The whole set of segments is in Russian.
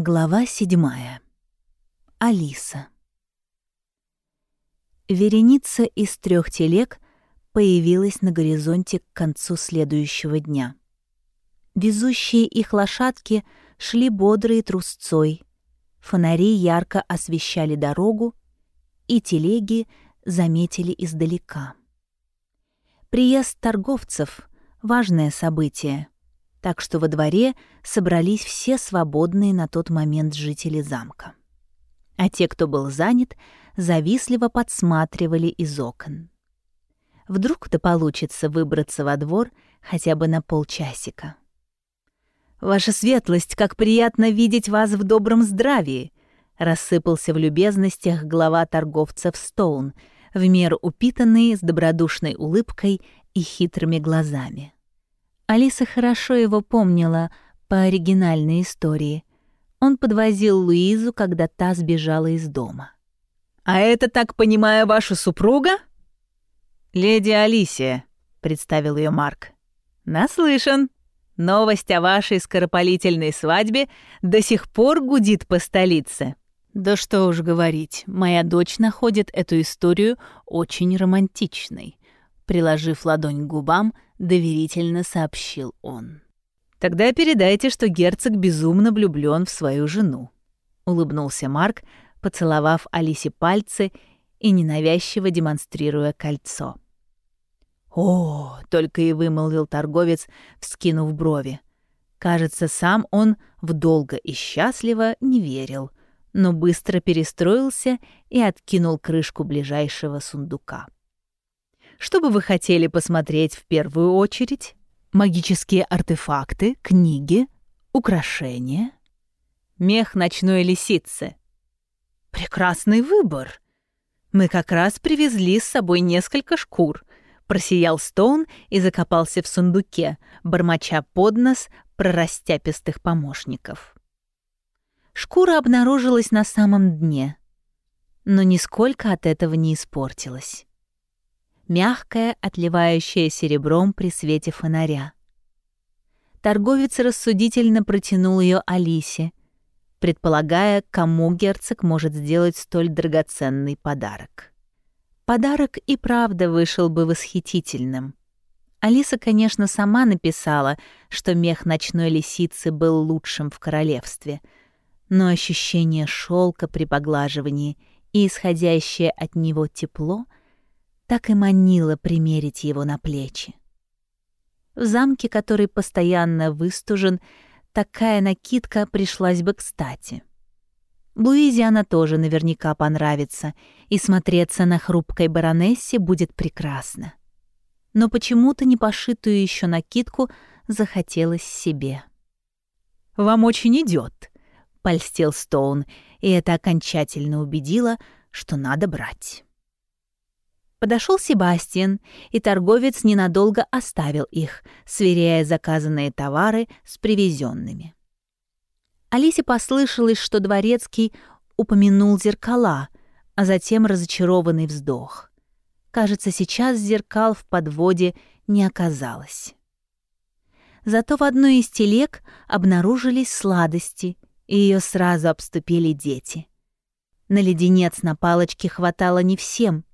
Глава седьмая. Алиса. Вереница из трех телег появилась на горизонте к концу следующего дня. Везущие их лошадки шли бодрые трусцой, фонари ярко освещали дорогу, и телеги заметили издалека. Приезд торговцев — важное событие — так что во дворе собрались все свободные на тот момент жители замка. А те, кто был занят, завистливо подсматривали из окон. Вдруг-то получится выбраться во двор хотя бы на полчасика. «Ваша светлость, как приятно видеть вас в добром здравии!» рассыпался в любезностях глава торговцев Стоун, в меру упитанный, с добродушной улыбкой и хитрыми глазами. Алиса хорошо его помнила по оригинальной истории. Он подвозил Луизу, когда та сбежала из дома. «А это, так понимаю, ваша супруга?» «Леди Алисия», — представил ее Марк. «Наслышан. Новость о вашей скоропалительной свадьбе до сих пор гудит по столице». Да что уж говорить, моя дочь находит эту историю очень романтичной. Приложив ладонь к губам, доверительно сообщил он. «Тогда передайте, что герцог безумно влюблён в свою жену», — улыбнулся Марк, поцеловав Алисе пальцы и ненавязчиво демонстрируя кольцо. «О!» — только и вымолвил торговец, вскинув брови. Кажется, сам он в долго и счастливо не верил, но быстро перестроился и откинул крышку ближайшего сундука. Что бы вы хотели посмотреть в первую очередь? Магические артефакты, книги, украшения? Мех ночной лисицы. Прекрасный выбор. Мы как раз привезли с собой несколько шкур. Просиял Стоун и закопался в сундуке, бормоча под нос про растяпистых помощников. Шкура обнаружилась на самом дне, но нисколько от этого не испортилась мягкая, отливающая серебром при свете фонаря. Торговец рассудительно протянул ее Алисе, предполагая, кому герцог может сделать столь драгоценный подарок. Подарок и правда вышел бы восхитительным. Алиса, конечно, сама написала, что мех ночной лисицы был лучшим в королевстве, но ощущение шелка при поглаживании и исходящее от него тепло — так и манило примерить его на плечи. В замке, который постоянно выстужен, такая накидка пришлась бы кстати. Луизе она тоже наверняка понравится, и смотреться на хрупкой баронессе будет прекрасно. Но почему-то непошитую еще накидку захотелось себе. «Вам очень идет, польстил Стоун, и это окончательно убедило, что надо брать. Подошел Себастьян, и торговец ненадолго оставил их, сверяя заказанные товары с привезенными. Алисе послышалось, что дворецкий упомянул зеркала, а затем разочарованный вздох. Кажется, сейчас зеркал в подводе не оказалось. Зато в одной из телег обнаружились сладости, и ее сразу обступили дети. На леденец на палочке хватало не всем,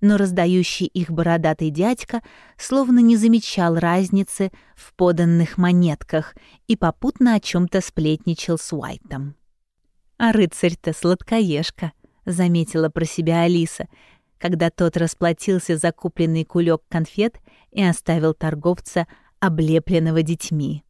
но раздающий их бородатый дядька словно не замечал разницы в поданных монетках и попутно о чем то сплетничал с Уайтом. «А рыцарь-то сладкоежка», — заметила про себя Алиса, когда тот расплатился за купленный кулек конфет и оставил торговца, облепленного детьми.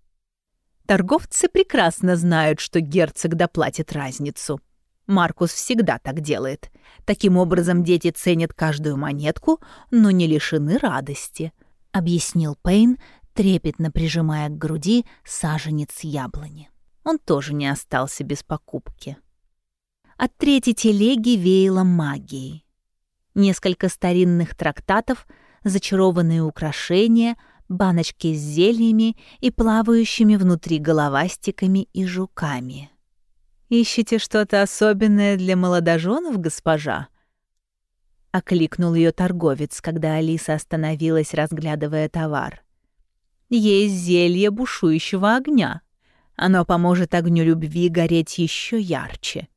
«Торговцы прекрасно знают, что герцог доплатит разницу», Маркус всегда так делает. Таким образом, дети ценят каждую монетку, но не лишены радости», — объяснил Пейн, трепетно прижимая к груди саженец яблони. Он тоже не остался без покупки. От третьей телеги веяло магией. Несколько старинных трактатов, зачарованные украшения, баночки с зельями и плавающими внутри головастиками и жуками — «Ищете что-то особенное для молодоженов, госпожа?» Окликнул ее торговец, когда Алиса остановилась, разглядывая товар. «Есть зелье бушующего огня. Оно поможет огню любви гореть еще ярче.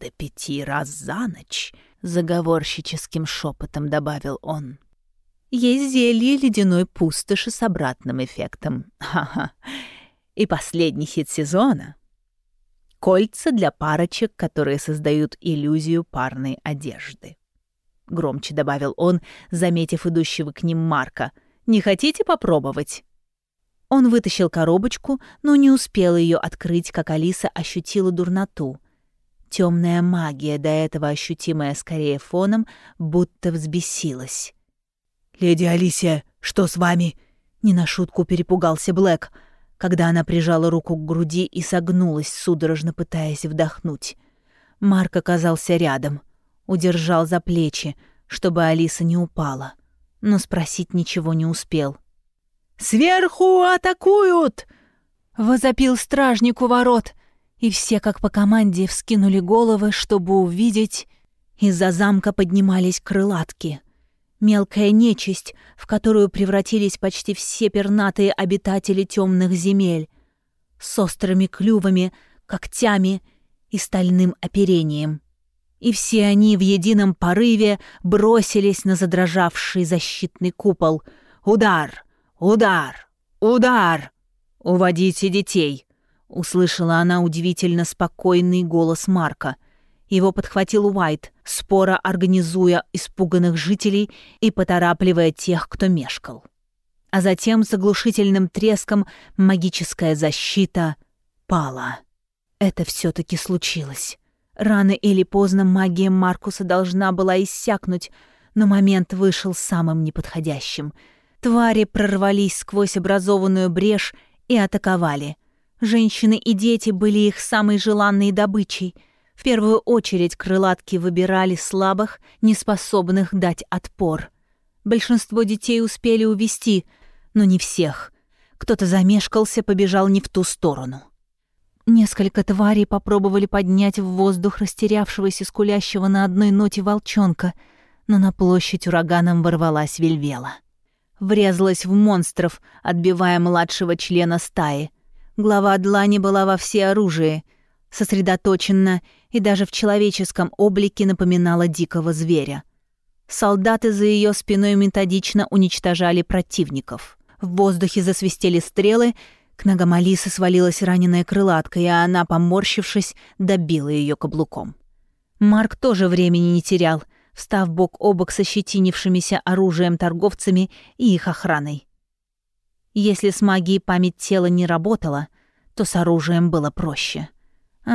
До пяти раз за ночь, заговорщическим шепотом добавил он. Есть зелье ледяной пустоши с обратным эффектом. Ха-ха. И последний хит сезона. Кольца для парочек, которые создают иллюзию парной одежды. Громче добавил он, заметив идущего к ним Марка. «Не хотите попробовать?» Он вытащил коробочку, но не успел ее открыть, как Алиса ощутила дурноту. Темная магия, до этого ощутимая скорее фоном, будто взбесилась. «Леди Алисия, что с вами?» Не на шутку перепугался Блэк, когда она прижала руку к груди и согнулась, судорожно пытаясь вдохнуть. Марк оказался рядом, удержал за плечи, чтобы Алиса не упала, но спросить ничего не успел. «Сверху атакуют!» — возопил стражник у ворот, и все, как по команде, вскинули головы, чтобы увидеть... Из-за замка поднимались крылатки. Мелкая нечисть, в которую превратились почти все пернатые обитатели темных земель. С острыми клювами, когтями и стальным оперением. И все они в едином порыве бросились на задрожавший защитный купол. «Удар! Удар! Удар! Уводите детей!» Услышала она удивительно спокойный голос Марка. Его подхватил Уайт, спора организуя испуганных жителей и поторапливая тех, кто мешкал. А затем с оглушительным треском магическая защита пала. Это все таки случилось. Рано или поздно магия Маркуса должна была иссякнуть, но момент вышел самым неподходящим. Твари прорвались сквозь образованную брешь и атаковали. Женщины и дети были их самой желанной добычей. В первую очередь крылатки выбирали слабых, неспособных дать отпор. Большинство детей успели увести, но не всех. Кто-то замешкался, побежал не в ту сторону. Несколько тварей попробовали поднять в воздух растерявшегося скулящего на одной ноте волчонка, но на площадь ураганом ворвалась Вельвела. Врезалась в монстров, отбивая младшего члена стаи — Глава Длани была во всеоружии, сосредоточена и даже в человеческом облике напоминала дикого зверя. Солдаты за ее спиной методично уничтожали противников. В воздухе засвистели стрелы, к ногам Алисы свалилась раненая крылатка, и она, поморщившись, добила ее каблуком. Марк тоже времени не терял, встав бок о бок со щетинившимися оружием торговцами и их охраной. Если с магией память тела не работала, то с оружием было проще.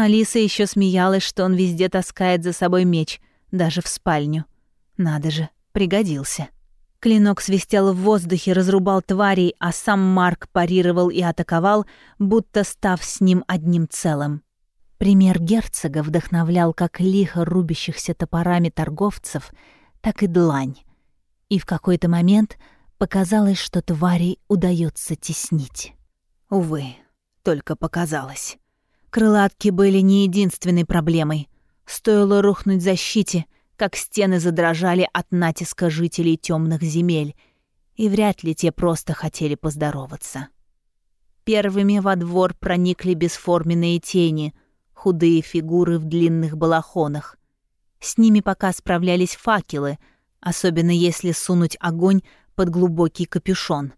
Алиса еще смеялась, что он везде таскает за собой меч, даже в спальню. Надо же, пригодился. Клинок свистел в воздухе, разрубал тварей, а сам Марк парировал и атаковал, будто став с ним одним целым. Пример герцога вдохновлял как лихо рубящихся топорами торговцев, так и длань. И в какой-то момент — Показалось, что тварей удается теснить. Увы, только показалось. Крылатки были не единственной проблемой. Стоило рухнуть защите, как стены задрожали от натиска жителей темных земель, и вряд ли те просто хотели поздороваться. Первыми во двор проникли бесформенные тени, худые фигуры в длинных балахонах. С ними пока справлялись факелы, особенно если сунуть огонь под глубокий капюшон.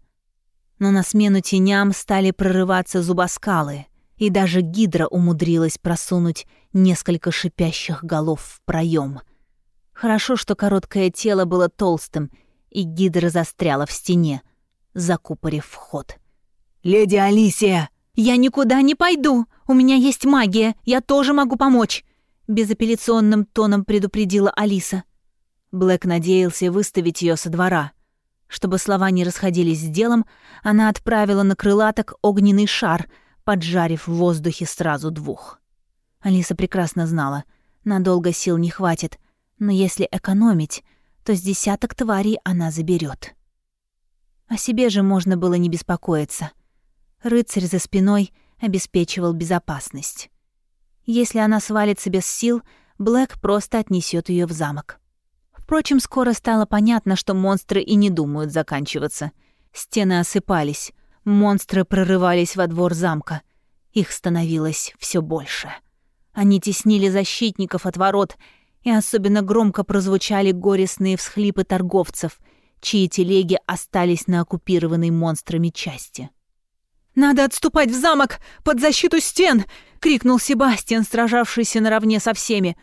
Но на смену теням стали прорываться зубоскалы, и даже гидра умудрилась просунуть несколько шипящих голов в проем. Хорошо, что короткое тело было толстым, и гидра застряла в стене, закупорив вход. «Леди Алисия!» «Я никуда не пойду! У меня есть магия, я тоже могу помочь!» Безапелляционным тоном предупредила Алиса. Блэк надеялся выставить ее со двора. Чтобы слова не расходились с делом, она отправила на крылаток огненный шар, поджарив в воздухе сразу двух. Алиса прекрасно знала, надолго сил не хватит, но если экономить, то с десяток тварей она заберет. О себе же можно было не беспокоиться. Рыцарь за спиной обеспечивал безопасность. Если она свалится без сил, Блэк просто отнесет ее в замок. Впрочем, скоро стало понятно, что монстры и не думают заканчиваться. Стены осыпались, монстры прорывались во двор замка. Их становилось все больше. Они теснили защитников от ворот, и особенно громко прозвучали горестные всхлипы торговцев, чьи телеги остались на оккупированной монстрами части. «Надо отступать в замок под защиту стен!» — крикнул Себастьян, сражавшийся наравне со всеми.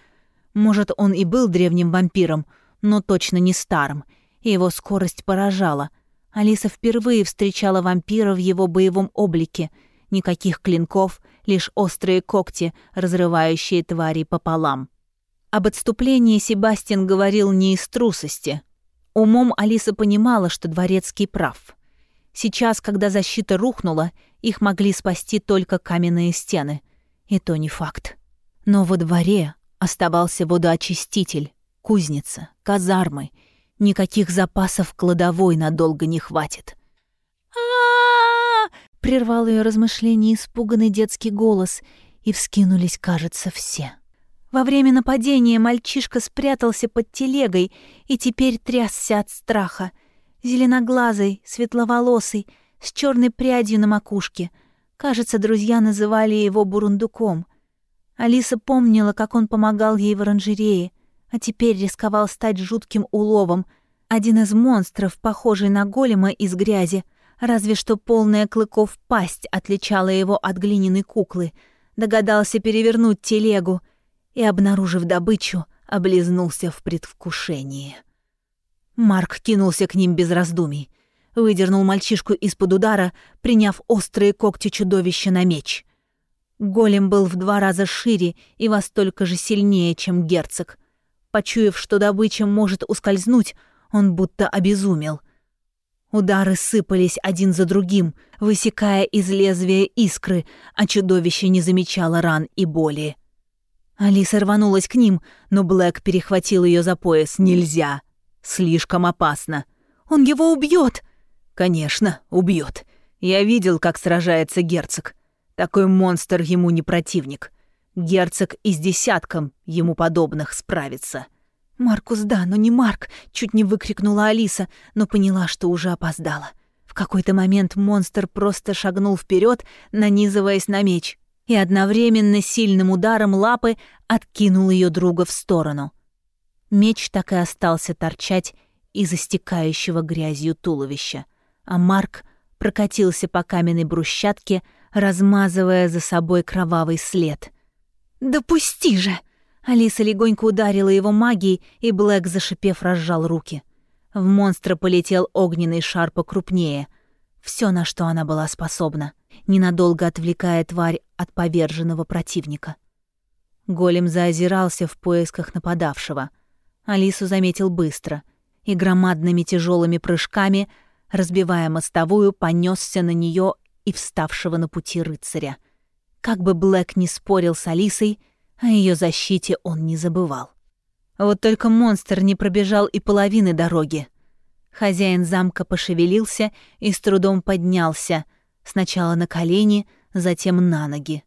Может, он и был древним вампиром, но точно не старым, и его скорость поражала. Алиса впервые встречала вампира в его боевом облике. Никаких клинков, лишь острые когти, разрывающие твари пополам. Об отступлении Себастьян говорил не из трусости. Умом Алиса понимала, что Дворецкий прав. Сейчас, когда защита рухнула, их могли спасти только каменные стены. И то не факт. Но во дворе оставался водоочиститель, кузница, казармы. Никаких запасов кладовой надолго не хватит. а прервал ее размышление испуганный детский голос, и вскинулись, кажется, все. Во время нападения мальчишка спрятался под телегой и теперь трясся от страха. Зеленоглазый, светловолосый, с черной прядью на макушке. Кажется, друзья называли его бурундуком. Алиса помнила, как он помогал ей в оранжерее, а теперь рисковал стать жутким уловом. Один из монстров, похожий на голема из грязи, разве что полная клыков пасть отличала его от глиняной куклы, догадался перевернуть телегу и, обнаружив добычу, облизнулся в предвкушении. Марк кинулся к ним без раздумий, выдернул мальчишку из-под удара, приняв острые когти чудовища на меч — Голем был в два раза шире и во столько же сильнее, чем герцог. Почуяв, что добыча может ускользнуть, он будто обезумел. Удары сыпались один за другим, высекая из лезвия искры, а чудовище не замечало ран и боли. Алиса рванулась к ним, но Блэк перехватил ее за пояс. «Нельзя! Слишком опасно! Он его убьет!» «Конечно, убьет. Я видел, как сражается герцог. Такой монстр ему не противник. Герцог и с десятком ему подобных справится. «Маркус, да, но не Марк!» — чуть не выкрикнула Алиса, но поняла, что уже опоздала. В какой-то момент монстр просто шагнул вперед, нанизываясь на меч, и одновременно сильным ударом лапы откинул ее друга в сторону. Меч так и остался торчать из истекающего грязью туловища, а Марк прокатился по каменной брусчатке, размазывая за собой кровавый след. «Допусти же!» Алиса легонько ударила его магией, и Блэк, зашипев, разжал руки. В монстра полетел огненный шар покрупнее. Все, на что она была способна, ненадолго отвлекая тварь от поверженного противника. Голем заозирался в поисках нападавшего. Алису заметил быстро и громадными тяжелыми прыжками, разбивая мостовую, понесся на нее и вставшего на пути рыцаря. Как бы Блэк не спорил с Алисой, о ее защите он не забывал. Вот только монстр не пробежал и половины дороги. Хозяин замка пошевелился и с трудом поднялся, сначала на колени, затем на ноги.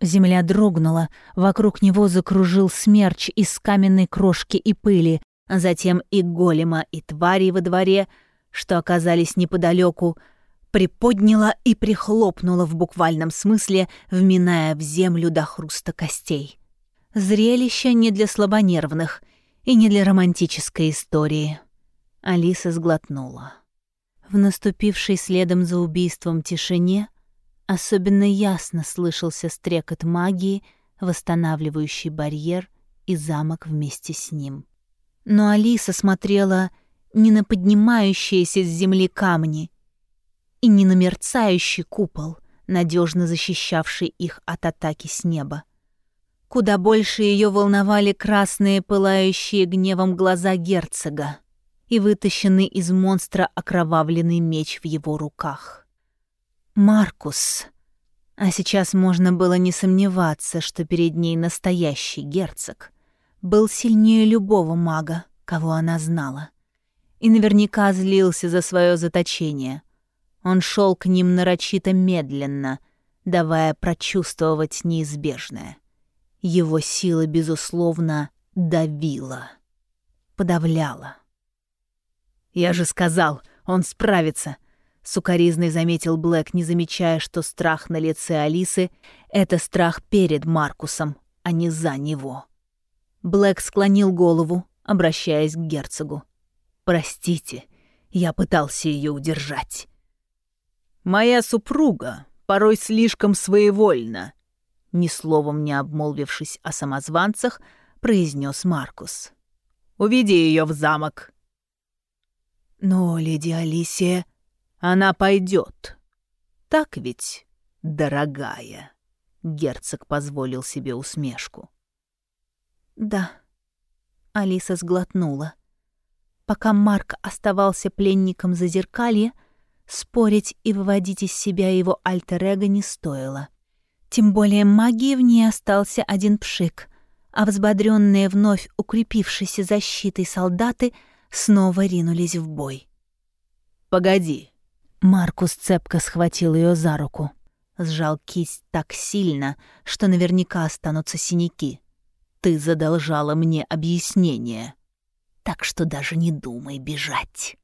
Земля дрогнула, вокруг него закружил смерч из каменной крошки и пыли, а затем и голема, и твари во дворе, что оказались неподалеку, приподняла и прихлопнула в буквальном смысле, вминая в землю до хруста костей. Зрелище не для слабонервных и не для романтической истории. Алиса сглотнула. В наступившей следом за убийством тишине особенно ясно слышался стрекот магии, восстанавливающий барьер и замок вместе с ним. Но Алиса смотрела не на поднимающиеся с земли камни и не на мерцающий купол, надежно защищавший их от атаки с неба. Куда больше ее волновали красные, пылающие гневом глаза герцога и вытащенный из монстра окровавленный меч в его руках. Маркус. А сейчас можно было не сомневаться, что перед ней настоящий герцог. Был сильнее любого мага, кого она знала. И наверняка злился за свое заточение. Он шел к ним нарочито медленно, давая прочувствовать неизбежное. Его сила, безусловно, давила, подавляла. «Я же сказал, он справится. Сукаризный заметил Блэк, не замечая, что страх на лице Алисы — это страх перед Маркусом, а не за него. Блэк склонил голову, обращаясь к герцогу. «Простите, я пытался ее удержать». «Моя супруга порой слишком своевольна», ни словом не обмолвившись о самозванцах, произнес Маркус. «Уведи ее в замок». «Но леди Алисия...» «Она пойдет. Так ведь, дорогая?» Герцог позволил себе усмешку. «Да». Алиса сглотнула. Пока Марк оставался пленником зазеркалья, спорить и выводить из себя его альтер-эго не стоило. Тем более магии в ней остался один пшик, а взбодрённые вновь укрепившейся защитой солдаты снова ринулись в бой. «Погоди!» Маркус цепко схватил ее за руку. Сжал кисть так сильно, что наверняка останутся синяки. «Ты задолжала мне объяснение, так что даже не думай бежать!»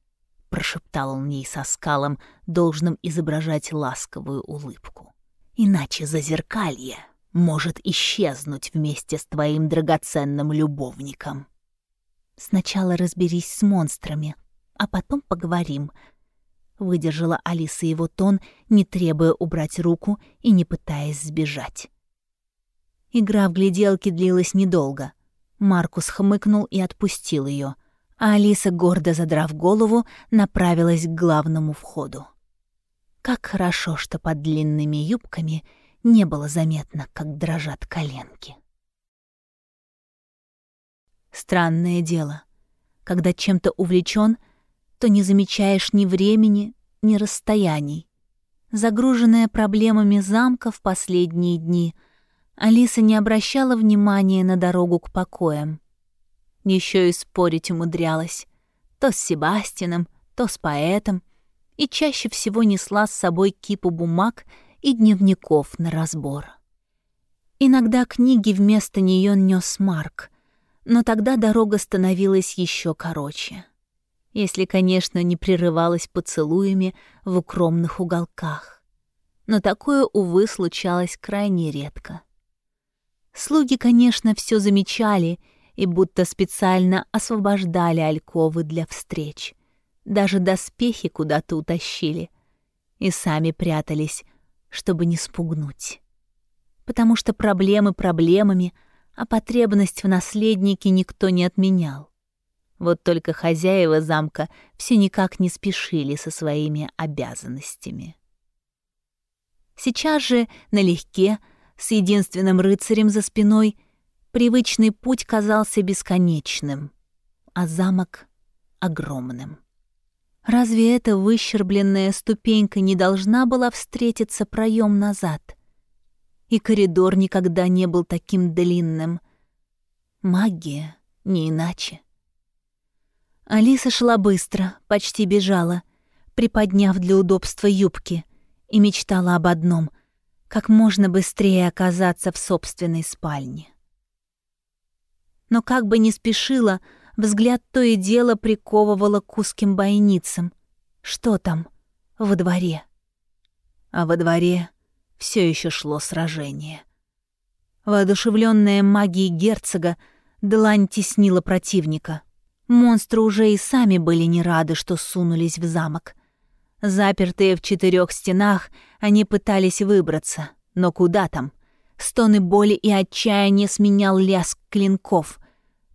Прошептал он ей со скалом, должным изображать ласковую улыбку. Иначе зазеркалье может исчезнуть вместе с твоим драгоценным любовником. Сначала разберись с монстрами, а потом поговорим. Выдержала Алиса его тон, не требуя убрать руку и не пытаясь сбежать. Игра в гляделки длилась недолго. Маркус хмыкнул и отпустил ее, а Алиса, гордо задрав голову, направилась к главному входу. Как хорошо, что под длинными юбками не было заметно, как дрожат коленки. Странное дело. Когда чем-то увлечен, то не замечаешь ни времени, ни расстояний. Загруженная проблемами замка в последние дни, Алиса не обращала внимания на дорогу к покоям. Еще и спорить умудрялась. То с Себастином, то с поэтом — и чаще всего несла с собой кипу бумаг и дневников на разбор. Иногда книги вместо нее нес Марк, но тогда дорога становилась еще короче. Если, конечно, не прерывалась поцелуями в укромных уголках. Но такое, увы, случалось крайне редко. Слуги, конечно, все замечали и будто специально освобождали альковы для встреч — даже доспехи куда-то утащили. И сами прятались, чтобы не спугнуть. Потому что проблемы проблемами, а потребность в наследнике никто не отменял. Вот только хозяева замка все никак не спешили со своими обязанностями. Сейчас же, налегке, с единственным рыцарем за спиной, привычный путь казался бесконечным, а замок — огромным. Разве эта выщербленная ступенька не должна была встретиться проем назад? И коридор никогда не был таким длинным. Магия, не иначе. Алиса шла быстро, почти бежала, приподняв для удобства юбки, и мечтала об одном — как можно быстрее оказаться в собственной спальне. Но как бы ни спешила, Взгляд то и дело приковывало к узким бойницам. Что там? Во дворе. А во дворе все еще шло сражение. Воодушевленная магией герцога, длань теснила противника. Монстры уже и сами были не рады, что сунулись в замок. Запертые в четырех стенах, они пытались выбраться, но куда там? Стоны боли и отчаяния сменял лязг клинков.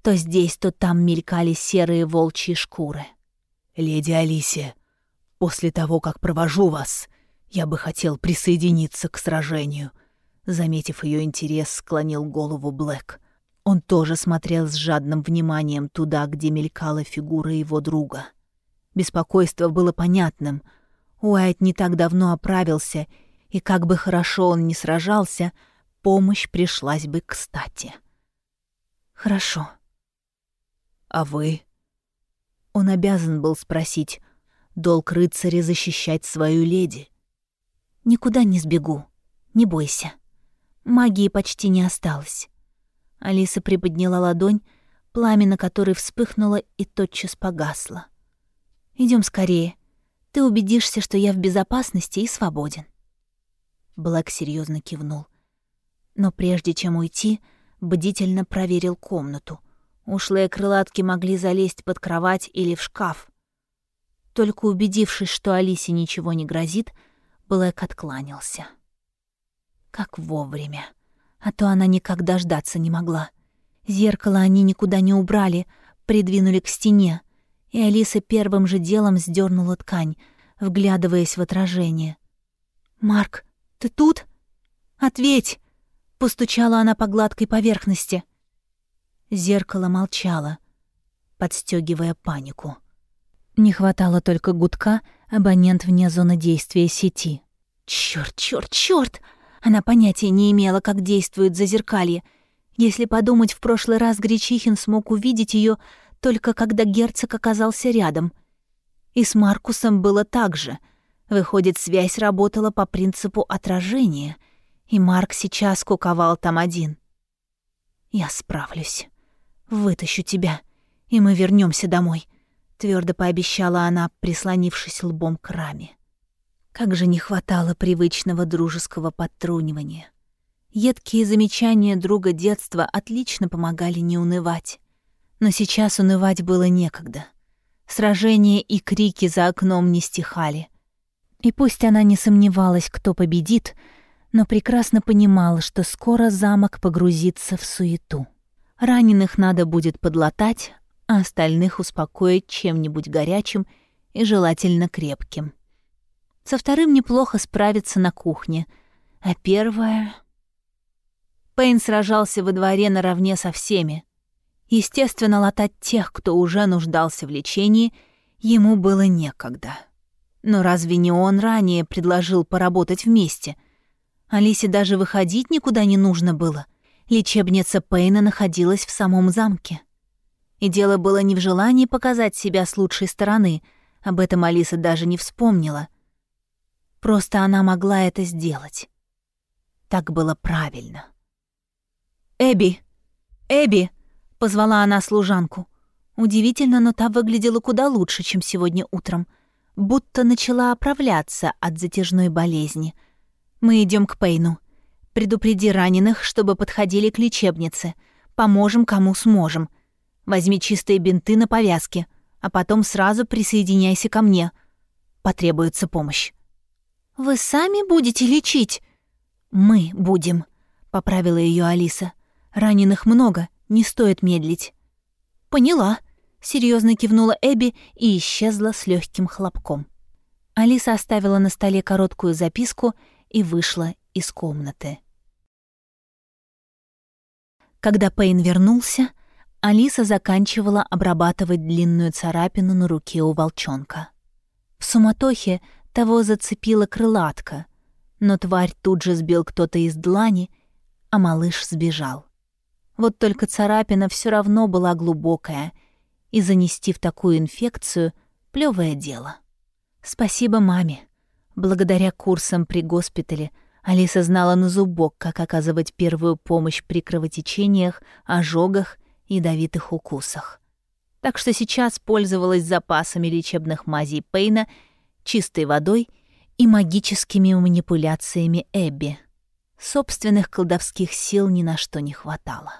То здесь, то там мелькали серые волчьи шкуры. «Леди Алисия, после того, как провожу вас, я бы хотел присоединиться к сражению», Заметив ее интерес, склонил голову Блэк. Он тоже смотрел с жадным вниманием туда, где мелькала фигура его друга. Беспокойство было понятным. Уайт не так давно оправился, и как бы хорошо он ни сражался, помощь пришлась бы кстати. «Хорошо», а вы? Он обязан был спросить. Долг рыцаря защищать свою леди. Никуда не сбегу. Не бойся. Магии почти не осталось. Алиса приподняла ладонь, пламя на которой вспыхнуло и тотчас погасло. Идем скорее. ты убедишься, что я в безопасности и свободен». Блэк серьезно кивнул. Но прежде чем уйти, бдительно проверил комнату. Ушлые крылатки могли залезть под кровать или в шкаф. Только убедившись, что Алисе ничего не грозит, Блэк откланялся. Как вовремя. А то она никогда ждаться не могла. Зеркало они никуда не убрали, придвинули к стене, и Алиса первым же делом сдернула ткань, вглядываясь в отражение. «Марк, ты тут? Ответь!» — постучала она по гладкой поверхности. Зеркало молчало, подстегивая панику. Не хватало только гудка, абонент вне зоны действия сети. Чёрт, чёрт, чёрт! Она понятия не имела, как действует зазеркалье. Если подумать, в прошлый раз Гречихин смог увидеть ее только когда герцог оказался рядом. И с Маркусом было так же. Выходит, связь работала по принципу отражения, и Марк сейчас куковал там один. «Я справлюсь. Вытащу тебя, и мы вернемся домой», — твердо пообещала она, прислонившись лбом к раме. Как же не хватало привычного дружеского подтрунивания. Едкие замечания друга детства отлично помогали не унывать. Но сейчас унывать было некогда. Сражения и крики за окном не стихали. И пусть она не сомневалась, кто победит, но прекрасно понимала, что скоро замок погрузится в суету. Раненых надо будет подлатать, а остальных успокоить чем-нибудь горячим и желательно крепким. Со вторым неплохо справиться на кухне, а первое... Пейн сражался во дворе наравне со всеми. Естественно, латать тех, кто уже нуждался в лечении, ему было некогда. Но разве не он ранее предложил поработать вместе? Алисе даже выходить никуда не нужно было. Лечебница Пейна находилась в самом замке. И дело было не в желании показать себя с лучшей стороны, об этом Алиса даже не вспомнила. Просто она могла это сделать. Так было правильно. «Эбби! Эбби!» — позвала она служанку. Удивительно, но та выглядела куда лучше, чем сегодня утром. Будто начала оправляться от затяжной болезни. «Мы идем к Пейну. Предупреди раненых, чтобы подходили к лечебнице. Поможем, кому сможем. Возьми чистые бинты на повязке, а потом сразу присоединяйся ко мне. Потребуется помощь». «Вы сами будете лечить?» «Мы будем», — поправила ее Алиса. «Раненых много, не стоит медлить». «Поняла», — серьезно кивнула Эбби и исчезла с легким хлопком. Алиса оставила на столе короткую записку и вышла из комнаты. Когда Пейн вернулся, Алиса заканчивала обрабатывать длинную царапину на руке у волчонка. В суматохе того зацепила крылатка, но тварь тут же сбил кто-то из длани, а малыш сбежал. Вот только царапина все равно была глубокая, и занести в такую инфекцию — плевое дело. Спасибо маме. Благодаря курсам при госпитале Алиса знала на зубок, как оказывать первую помощь при кровотечениях, ожогах ядовитых укусах. Так что сейчас пользовалась запасами лечебных мазей Пейна, чистой водой и магическими манипуляциями Эбби. Собственных колдовских сил ни на что не хватало.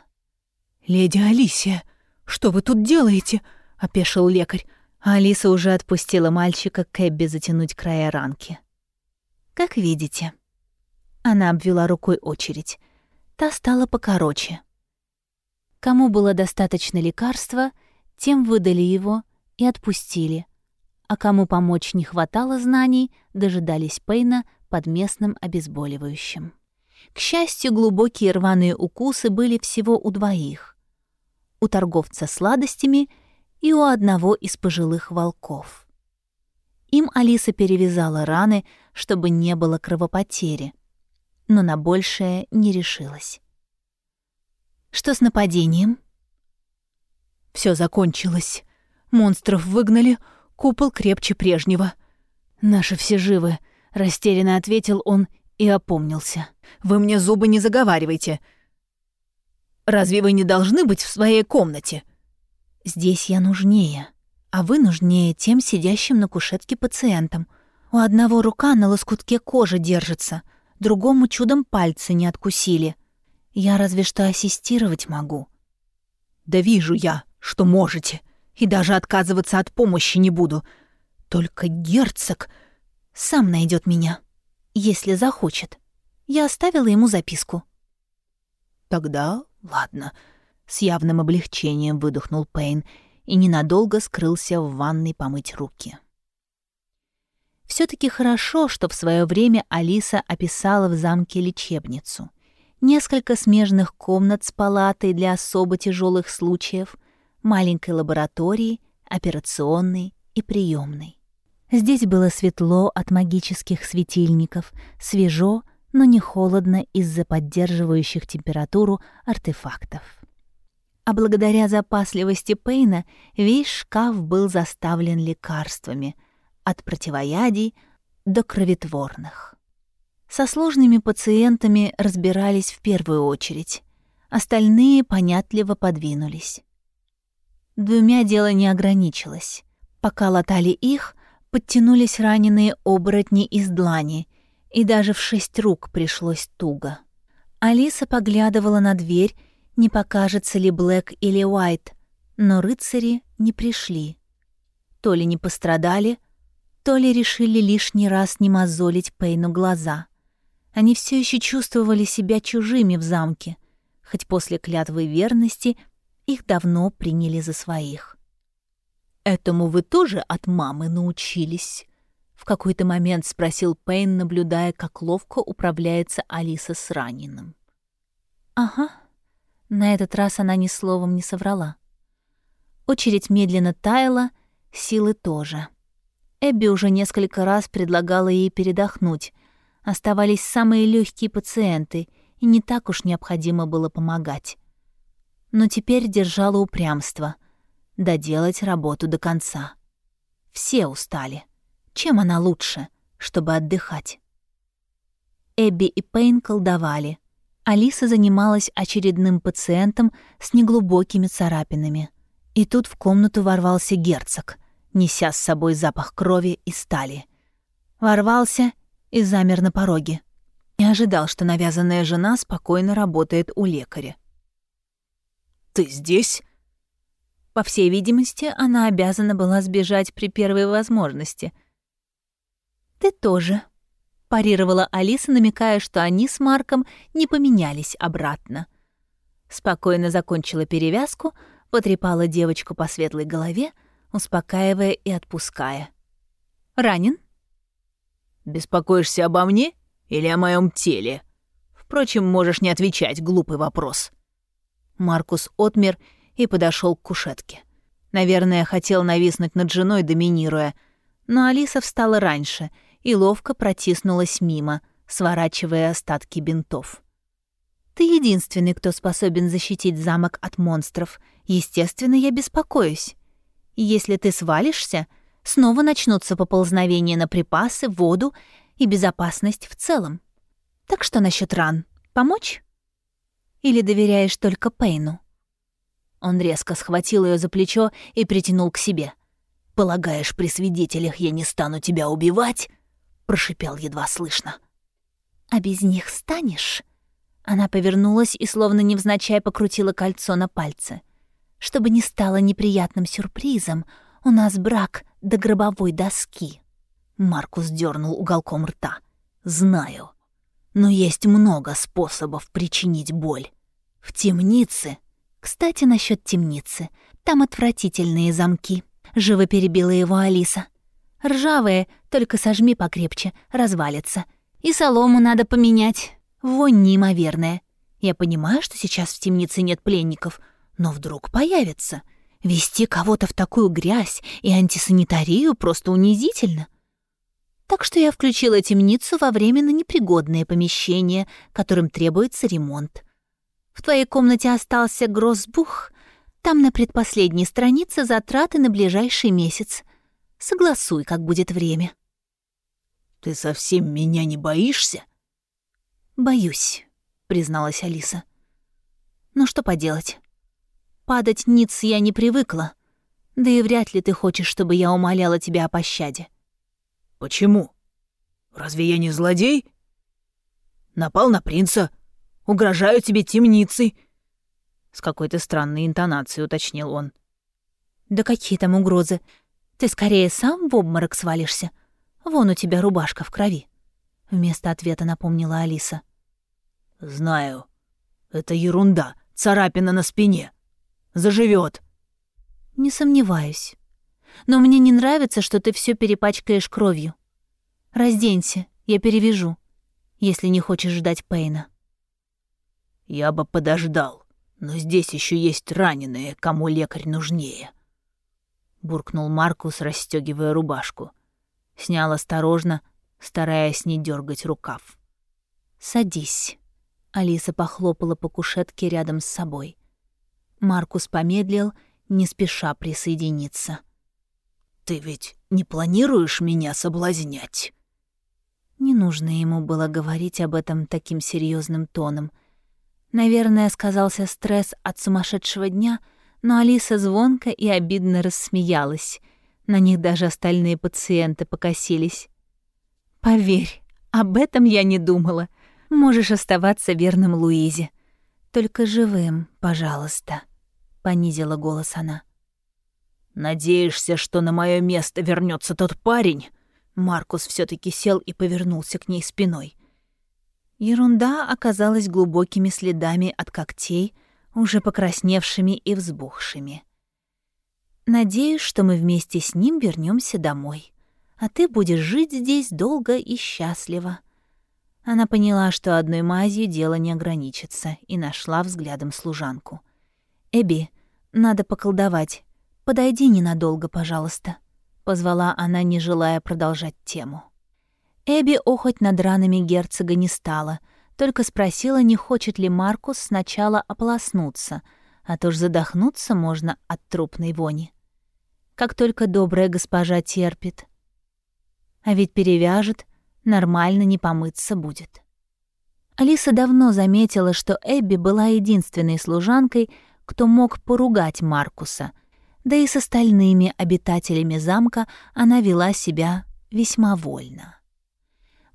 «Леди Алисия, что вы тут делаете?» — опешил лекарь. А Алиса уже отпустила мальчика к Эбби затянуть края ранки. «Как видите». Она обвела рукой очередь. Та стала покороче. Кому было достаточно лекарства, тем выдали его и отпустили. А кому помочь не хватало знаний, дожидались Пейна под местным обезболивающим. К счастью, глубокие рваные укусы были всего у двоих. У торговца сладостями и у одного из пожилых волков. Им Алиса перевязала раны, чтобы не было кровопотери, но на большее не решилась. Что с нападением? Все закончилось. Монстров выгнали, купол крепче прежнего. Наши все живы, растерянно ответил он и опомнился. Вы мне зубы не заговаривайте. Разве вы не должны быть в своей комнате? Здесь я нужнее, А вы нужнее тем сидящим на кушетке пациентам. У одного рука на лоскутке кожи держится, другому чудом пальцы не откусили. Я разве что ассистировать могу. Да вижу я, что можете, и даже отказываться от помощи не буду. Только герцог сам найдет меня, если захочет. Я оставила ему записку. Тогда ладно. С явным облегчением выдохнул Пейн и ненадолго скрылся в ванной помыть руки. Все таки хорошо, что в свое время Алиса описала в замке лечебницу. Несколько смежных комнат с палатой для особо тяжелых случаев, маленькой лабораторией, операционной и приемной. Здесь было светло от магических светильников, свежо, но не холодно из-за поддерживающих температуру артефактов. А благодаря запасливости Пейна весь шкаф был заставлен лекарствами, от противоядий до кроветворных. Со сложными пациентами разбирались в первую очередь, остальные понятливо подвинулись. Двумя дело не ограничилось. Пока латали их, подтянулись раненые оборотни из длани, и даже в шесть рук пришлось туго. Алиса поглядывала на дверь, не покажется ли Блэк или Уайт, но рыцари не пришли. То ли не пострадали, то ли решили лишний раз не мозолить Пейну глаза. Они все еще чувствовали себя чужими в замке, хоть после клятвы верности их давно приняли за своих. «Этому вы тоже от мамы научились?» В какой-то момент спросил Пейн, наблюдая, как ловко управляется Алиса с раненым. «Ага». На этот раз она ни словом не соврала. Очередь медленно таяла, силы тоже. Эбби уже несколько раз предлагала ей передохнуть. Оставались самые легкие пациенты, и не так уж необходимо было помогать. Но теперь держала упрямство — доделать работу до конца. Все устали. Чем она лучше, чтобы отдыхать? Эбби и Пейн колдовали. Алиса занималась очередным пациентом с неглубокими царапинами. И тут в комнату ворвался герцог, неся с собой запах крови и стали. Ворвался и замер на пороге. Не ожидал, что навязанная жена спокойно работает у лекаря. «Ты здесь?» По всей видимости, она обязана была сбежать при первой возможности. «Ты тоже», — парировала Алиса, намекая, что они с Марком не поменялись обратно. Спокойно закончила перевязку, потрепала девочку по светлой голове, успокаивая и отпуская. «Ранен?» «Беспокоишься обо мне или о моем теле? Впрочем, можешь не отвечать, глупый вопрос». Маркус отмер и подошел к кушетке. Наверное, хотел нависнуть над женой, доминируя, но Алиса встала раньше и ловко протиснулась мимо, сворачивая остатки бинтов. «Ты единственный, кто способен защитить замок от монстров. Естественно, я беспокоюсь. Если ты свалишься, снова начнутся поползновения на припасы, воду и безопасность в целом. Так что насчет ран? Помочь? Или доверяешь только Пейну?» Он резко схватил ее за плечо и притянул к себе. «Полагаешь, при свидетелях я не стану тебя убивать?» — прошипел едва слышно. «А без них станешь?» Она повернулась и словно невзначай покрутила кольцо на пальце. «Чтобы не стало неприятным сюрпризом, у нас брак до гробовой доски». Маркус дернул уголком рта. «Знаю. Но есть много способов причинить боль. В темнице «Кстати, насчет темницы. Там отвратительные замки», — живо перебила его Алиса. «Ржавые, только сожми покрепче, развалится. И солому надо поменять. Вонь неимоверная. Я понимаю, что сейчас в темнице нет пленников, но вдруг появится. Вести кого-то в такую грязь и антисанитарию просто унизительно». Так что я включила темницу во временно непригодное помещение, которым требуется ремонт. В твоей комнате остался гроссбух. Там на предпоследней странице затраты на ближайший месяц. Согласуй, как будет время». «Ты совсем меня не боишься?» «Боюсь», — призналась Алиса. «Ну что поделать? Падать ниц я не привыкла, Да и вряд ли ты хочешь, чтобы я умоляла тебя о пощаде. Почему? Разве я не злодей? Напал на принца. Угрожаю тебе темницей. С какой-то странной интонацией уточнил он. Да какие там угрозы? Ты скорее сам в обморок свалишься. Вон у тебя рубашка в крови. Вместо ответа напомнила Алиса. Знаю. Это ерунда. Царапина на спине. Заживет. Не сомневаюсь. Но мне не нравится, что ты все перепачкаешь кровью. Разденься, я перевяжу, если не хочешь ждать Пейна. Я бы подождал, но здесь еще есть раненые, кому лекарь нужнее. Буркнул Маркус, расстегивая рубашку. Снял осторожно, стараясь не дергать рукав. «Садись». Алиса похлопала по кушетке рядом с собой. Маркус помедлил, не спеша присоединиться. «Ты ведь не планируешь меня соблазнять?» Не нужно ему было говорить об этом таким серьезным тоном. Наверное, сказался стресс от сумасшедшего дня, но Алиса звонко и обидно рассмеялась. На них даже остальные пациенты покосились. «Поверь, об этом я не думала. Можешь оставаться верным Луизе. Только живым, пожалуйста», — понизила голос она. «Надеешься, что на мое место вернется тот парень?» Маркус все таки сел и повернулся к ней спиной. Ерунда оказалась глубокими следами от когтей, уже покрасневшими и взбухшими. «Надеюсь, что мы вместе с ним вернемся домой, а ты будешь жить здесь долго и счастливо». Она поняла, что одной мазью дело не ограничится, и нашла взглядом служанку. «Эбби, надо поколдовать. Подойди ненадолго, пожалуйста» позвала она, не желая продолжать тему. Эбби охоть над ранами герцога не стала, только спросила, не хочет ли Маркус сначала ополоснуться, а то ж задохнуться можно от трупной вони. Как только добрая госпожа терпит. А ведь перевяжет, нормально не помыться будет. Алиса давно заметила, что Эбби была единственной служанкой, кто мог поругать Маркуса — да и с остальными обитателями замка она вела себя весьма вольно.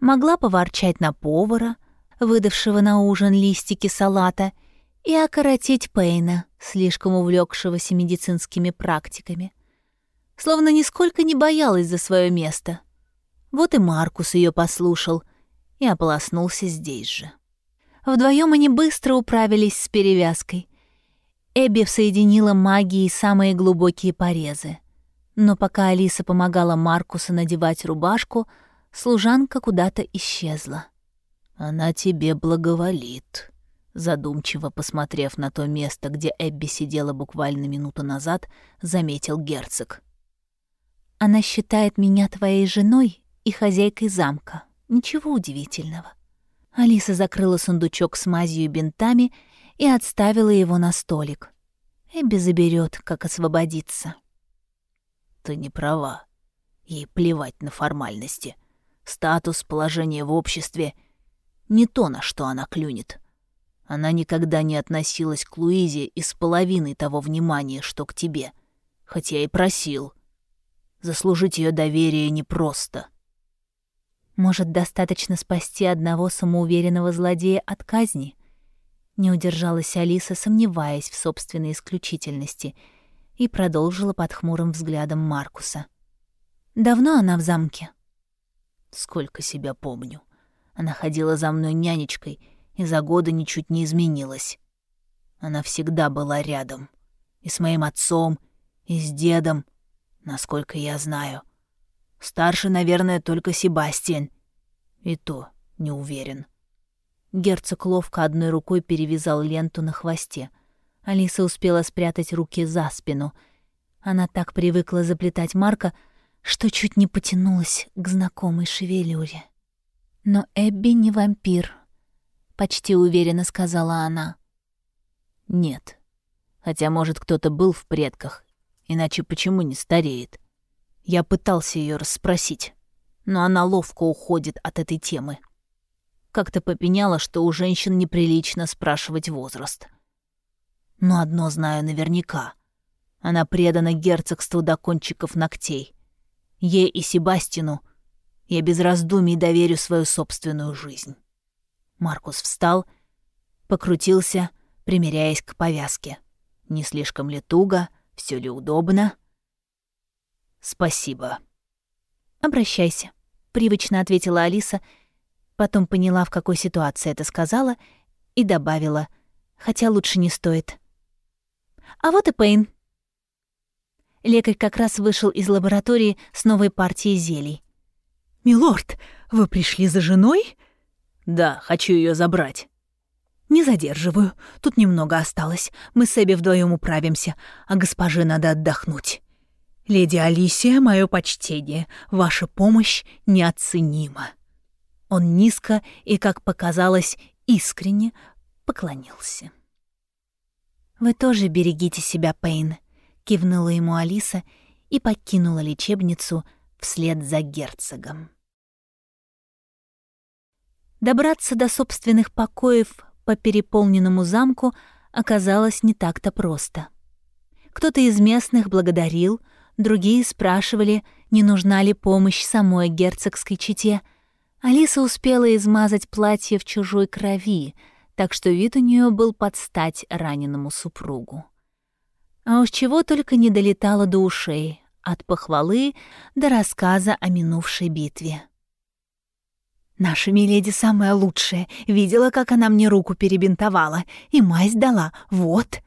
Могла поворчать на повара, выдавшего на ужин листики салата, и окоротить Пейна, слишком увлекшегося медицинскими практиками. Словно нисколько не боялась за свое место. Вот и Маркус ее послушал и ополоснулся здесь же. Вдвоем они быстро управились с перевязкой, Эбби соединила магией самые глубокие порезы. Но пока Алиса помогала Маркусу надевать рубашку, служанка куда-то исчезла. «Она тебе благоволит», задумчиво посмотрев на то место, где Эбби сидела буквально минуту назад, заметил герцог. «Она считает меня твоей женой и хозяйкой замка. Ничего удивительного». Алиса закрыла сундучок с мазью и бинтами и отставила его на столик. Эбби заберет, как освободиться. Ты не права. Ей плевать на формальности. Статус, положение в обществе — не то, на что она клюнет. Она никогда не относилась к Луизе из половины того внимания, что к тебе. Хотя и просил. Заслужить ее доверие непросто. Может, достаточно спасти одного самоуверенного злодея от казни? Не удержалась Алиса, сомневаясь в собственной исключительности, и продолжила под хмурым взглядом Маркуса. «Давно она в замке?» «Сколько себя помню. Она ходила за мной нянечкой и за годы ничуть не изменилась. Она всегда была рядом. И с моим отцом, и с дедом, насколько я знаю. Старше, наверное, только Себастьян. И то не уверен. Герцог ловко одной рукой перевязал ленту на хвосте. Алиса успела спрятать руки за спину. Она так привыкла заплетать Марка, что чуть не потянулась к знакомой шевелюре. «Но Эбби не вампир», — почти уверенно сказала она. «Нет. Хотя, может, кто-то был в предках, иначе почему не стареет? Я пытался ее расспросить, но она ловко уходит от этой темы». Как-то попеняла, что у женщин неприлично спрашивать возраст. Но одно знаю наверняка. Она предана герцогству до кончиков ногтей. Ей и Себастину я без раздумий доверю свою собственную жизнь. Маркус встал, покрутился, примеряясь к повязке. Не слишком ли туго, все ли удобно? Спасибо. Обращайся, привычно ответила Алиса, потом поняла, в какой ситуации это сказала, и добавила, хотя лучше не стоит. А вот и Пейн. Лекарь как раз вышел из лаборатории с новой партией зелий. «Милорд, вы пришли за женой?» «Да, хочу ее забрать». «Не задерживаю. Тут немного осталось. Мы с Эбби вдвоем управимся, а госпоже надо отдохнуть. Леди Алисия, мое почтение. Ваша помощь неоценима». Он низко и, как показалось, искренне поклонился. «Вы тоже берегите себя, Пейн», — кивнула ему Алиса и покинула лечебницу вслед за герцогом. Добраться до собственных покоев по переполненному замку оказалось не так-то просто. Кто-то из местных благодарил, другие спрашивали, не нужна ли помощь самой герцогской чете. Алиса успела измазать платье в чужой крови, так что вид у нее был под стать раненому супругу. А уж чего только не долетало до ушей, от похвалы до рассказа о минувшей битве. Наша Миледи самая лучшая. Видела, как она мне руку перебинтовала. И мазь дала. Вот.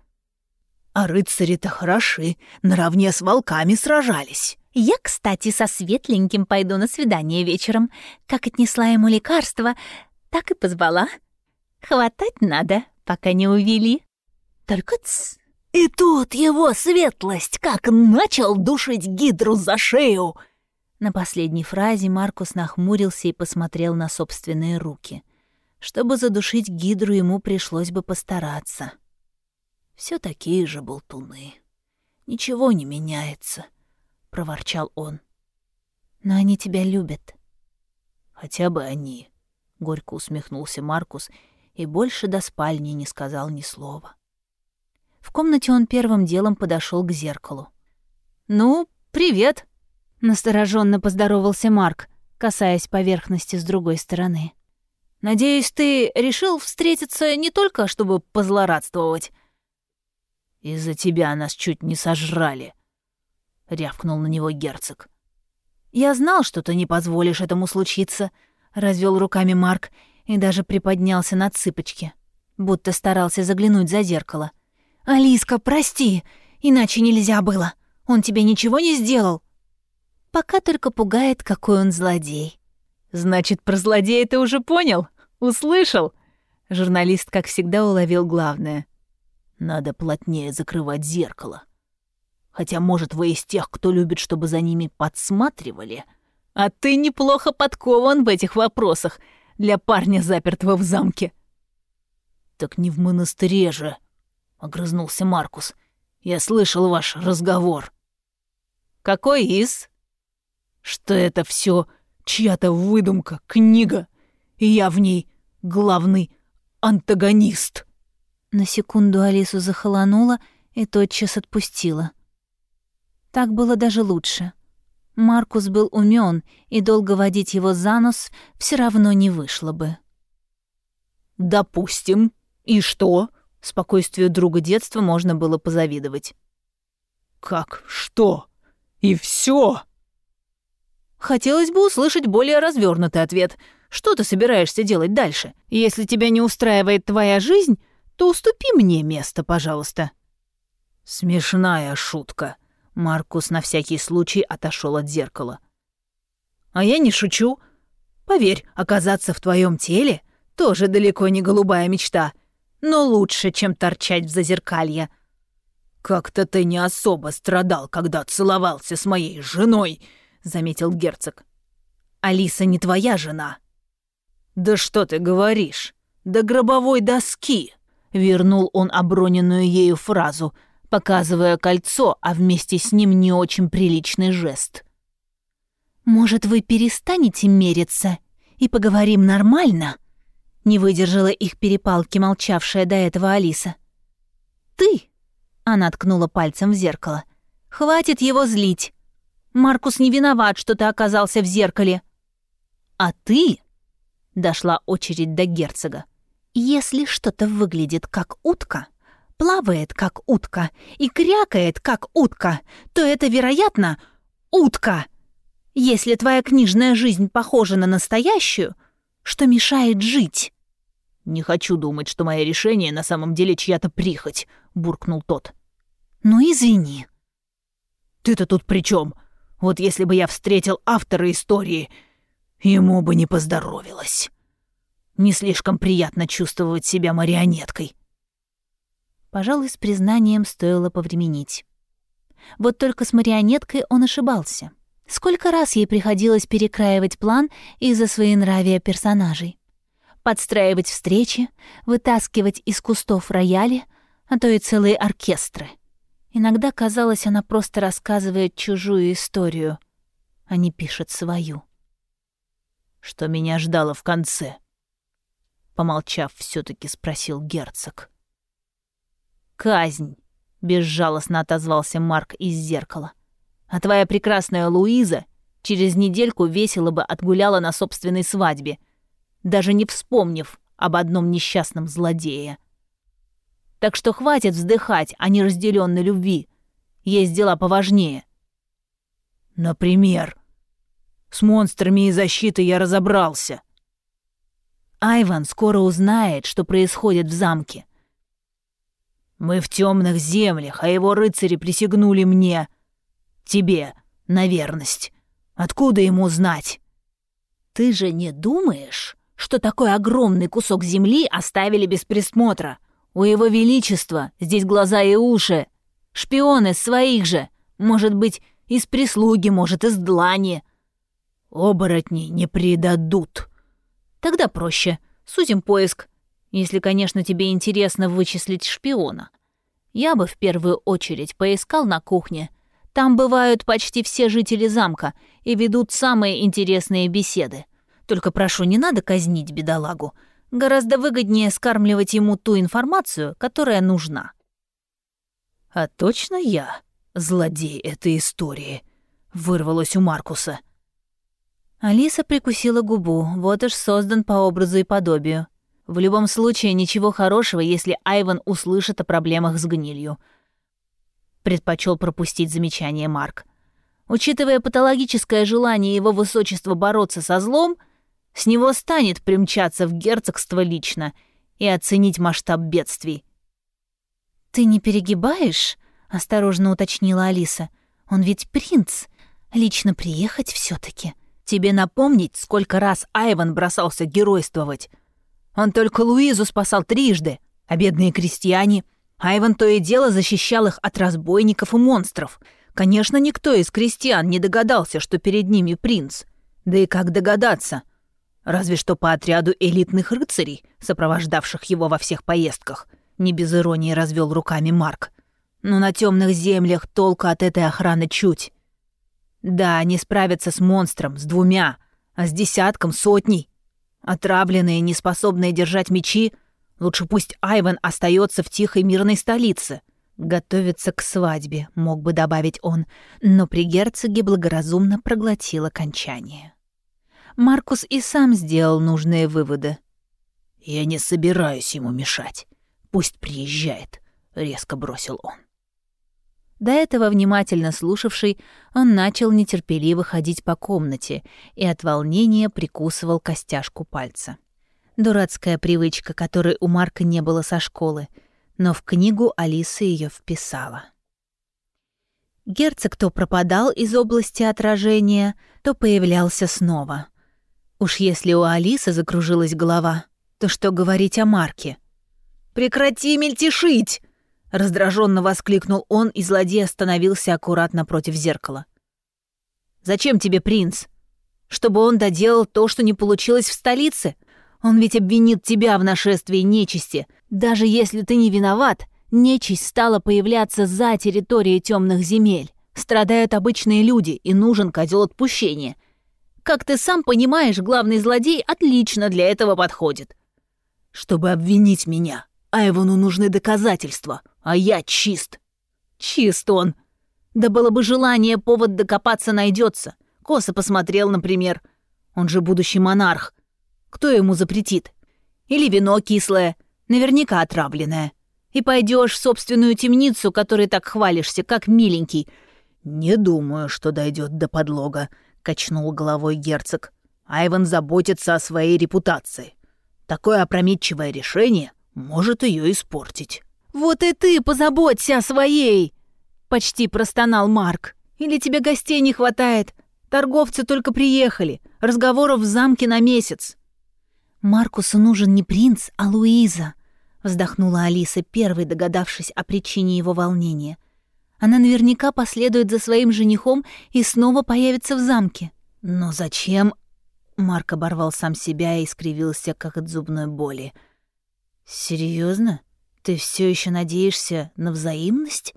А рыцари-то хороши. Наравне с волками сражались. Я, кстати, со светленьким пойду на свидание вечером. Как отнесла ему лекарство, так и позвала. Хватать надо, пока не увели. Только ц... И тут его светлость как начал душить гидру за шею. На последней фразе Маркус нахмурился и посмотрел на собственные руки. Чтобы задушить гидру, ему пришлось бы постараться. Все такие же болтуны. Ничего не меняется, проворчал он. Но они тебя любят. Хотя бы они, горько усмехнулся Маркус и больше до спальни не сказал ни слова. В комнате он первым делом подошел к зеркалу. Ну, привет, Настороженно поздоровался Марк, касаясь поверхности с другой стороны. «Надеюсь, ты решил встретиться не только, чтобы позлорадствовать?» «Из-за тебя нас чуть не сожрали», — рявкнул на него герцог. «Я знал, что ты не позволишь этому случиться», — развел руками Марк и даже приподнялся на цыпочки, будто старался заглянуть за зеркало. «Алиска, прости, иначе нельзя было. Он тебе ничего не сделал?» Пока только пугает, какой он злодей. Значит, про злодея ты уже понял? Услышал? Журналист, как всегда, уловил главное. Надо плотнее закрывать зеркало. Хотя, может, вы из тех, кто любит, чтобы за ними подсматривали? А ты неплохо подкован в этих вопросах для парня, запертого в замке. Так не в монастыре же, — огрызнулся Маркус. Я слышал ваш разговор. Какой из? что это все чья-то выдумка, книга, и я в ней главный антагонист. На секунду Алису захолонула и тотчас отпустила. Так было даже лучше. Маркус был умен, и долго водить его за нос все равно не вышло бы. «Допустим. И что?» Спокойствию друга детства можно было позавидовать. «Как? Что? И все? Хотелось бы услышать более развернутый ответ. Что ты собираешься делать дальше? Если тебя не устраивает твоя жизнь, то уступи мне место, пожалуйста». Смешная шутка. Маркус на всякий случай отошел от зеркала. «А я не шучу. Поверь, оказаться в твоем теле тоже далеко не голубая мечта, но лучше, чем торчать в зазеркалье. Как-то ты не особо страдал, когда целовался с моей женой», заметил герцог. «Алиса не твоя жена». «Да что ты говоришь? До гробовой доски!» Вернул он оброненную ею фразу, показывая кольцо, а вместе с ним не очень приличный жест. «Может, вы перестанете мериться и поговорим нормально?» Не выдержала их перепалки молчавшая до этого Алиса. «Ты Она ткнула пальцем в зеркало. «Хватит его злить. Маркус не виноват, что ты оказался в зеркале. А ты...» Дошла очередь до герцога. «Если что-то выглядит как утка, плавает как утка и крякает как утка, то это, вероятно, утка. Если твоя книжная жизнь похожа на настоящую, что мешает жить?» «Не хочу думать, что мое решение на самом деле чья-то прихоть», — буркнул тот. «Ну, извини». «Ты-то тут при чем? Вот если бы я встретил автора истории, ему бы не поздоровилось. Не слишком приятно чувствовать себя марионеткой». Пожалуй, с признанием стоило повременить. Вот только с марионеткой он ошибался. Сколько раз ей приходилось перекраивать план из-за своенравия персонажей подстраивать встречи, вытаскивать из кустов рояли, а то и целые оркестры. Иногда казалось, она просто рассказывает чужую историю, а не пишет свою. «Что меня ждало в конце?» Помолчав, все таки спросил герцог. «Казнь», — безжалостно отозвался Марк из зеркала. «А твоя прекрасная Луиза через недельку весело бы отгуляла на собственной свадьбе, даже не вспомнив об одном несчастном злодее. Так что хватит вздыхать о неразделенной любви. Есть дела поважнее. Например, с монстрами и защитой я разобрался. Айван скоро узнает, что происходит в замке. Мы в темных землях, а его рыцари присягнули мне, тебе, на верность. Откуда ему знать? Ты же не думаешь, что такой огромный кусок земли оставили без присмотра. У его величества здесь глаза и уши. Шпионы своих же. Может быть, из прислуги, может, из длани. Оборотни не предадут. Тогда проще. Сузим поиск. Если, конечно, тебе интересно вычислить шпиона. Я бы в первую очередь поискал на кухне. Там бывают почти все жители замка и ведут самые интересные беседы. Только прошу, не надо казнить бедолагу. Гораздо выгоднее скармливать ему ту информацию, которая нужна. «А точно я злодей этой истории?» — вырвалось у Маркуса. Алиса прикусила губу, вот уж создан по образу и подобию. В любом случае, ничего хорошего, если Айван услышит о проблемах с гнилью. Предпочел пропустить замечание Марк. Учитывая патологическое желание его высочества бороться со злом — с него станет примчаться в герцогство лично и оценить масштаб бедствий. «Ты не перегибаешь?» — осторожно уточнила Алиса. «Он ведь принц. Лично приехать все таки Тебе напомнить, сколько раз Айван бросался геройствовать? Он только Луизу спасал трижды, а бедные крестьяне... Айван то и дело защищал их от разбойников и монстров. Конечно, никто из крестьян не догадался, что перед ними принц. Да и как догадаться — Разве что по отряду элитных рыцарей, сопровождавших его во всех поездках. Не без иронии развел руками Марк. Но на темных землях толка от этой охраны чуть. Да, они справятся с монстром, с двумя, а с десятком, сотней. Отравленные, неспособные держать мечи, лучше пусть Айвен остается в тихой мирной столице. Готовится к свадьбе, мог бы добавить он, но при герцоге благоразумно проглотил окончание. Маркус и сам сделал нужные выводы. «Я не собираюсь ему мешать. Пусть приезжает», — резко бросил он. До этого внимательно слушавший, он начал нетерпеливо ходить по комнате и от волнения прикусывал костяшку пальца. Дурацкая привычка, которой у Марка не было со школы, но в книгу Алиса ее вписала. Герцог то пропадал из области отражения, то появлялся снова. Уж если у Алисы закружилась голова, то что говорить о Марке? «Прекрати мельтешить!» — раздраженно воскликнул он, и злодей остановился аккуратно против зеркала. «Зачем тебе принц? Чтобы он доделал то, что не получилось в столице? Он ведь обвинит тебя в нашествии нечисти. Даже если ты не виноват, нечисть стала появляться за территорией темных земель. Страдают обычные люди, и нужен козел отпущения. Как ты сам понимаешь, главный злодей отлично для этого подходит. Чтобы обвинить меня, Айвону нужны доказательства, а я чист. Чист он. Да было бы желание, повод докопаться найдется. Косо посмотрел, например. Он же будущий монарх. Кто ему запретит? Или вино кислое, наверняка отравленное. И пойдешь в собственную темницу, которой так хвалишься, как миленький. Не думаю, что дойдет до подлога, качнул головой герцог. Айван заботится о своей репутации. Такое опрометчивое решение может ее испортить. «Вот и ты позаботься о своей!» — почти простонал Марк. «Или тебе гостей не хватает? Торговцы только приехали. Разговоров в замке на месяц». «Маркусу нужен не принц, а Луиза», — вздохнула Алиса, первой догадавшись о причине его волнения. «Она наверняка последует за своим женихом и снова появится в замке». «Но зачем?» Марк оборвал сам себя и скривился, как от зубной боли. Серьезно? Ты все еще надеешься на взаимность?»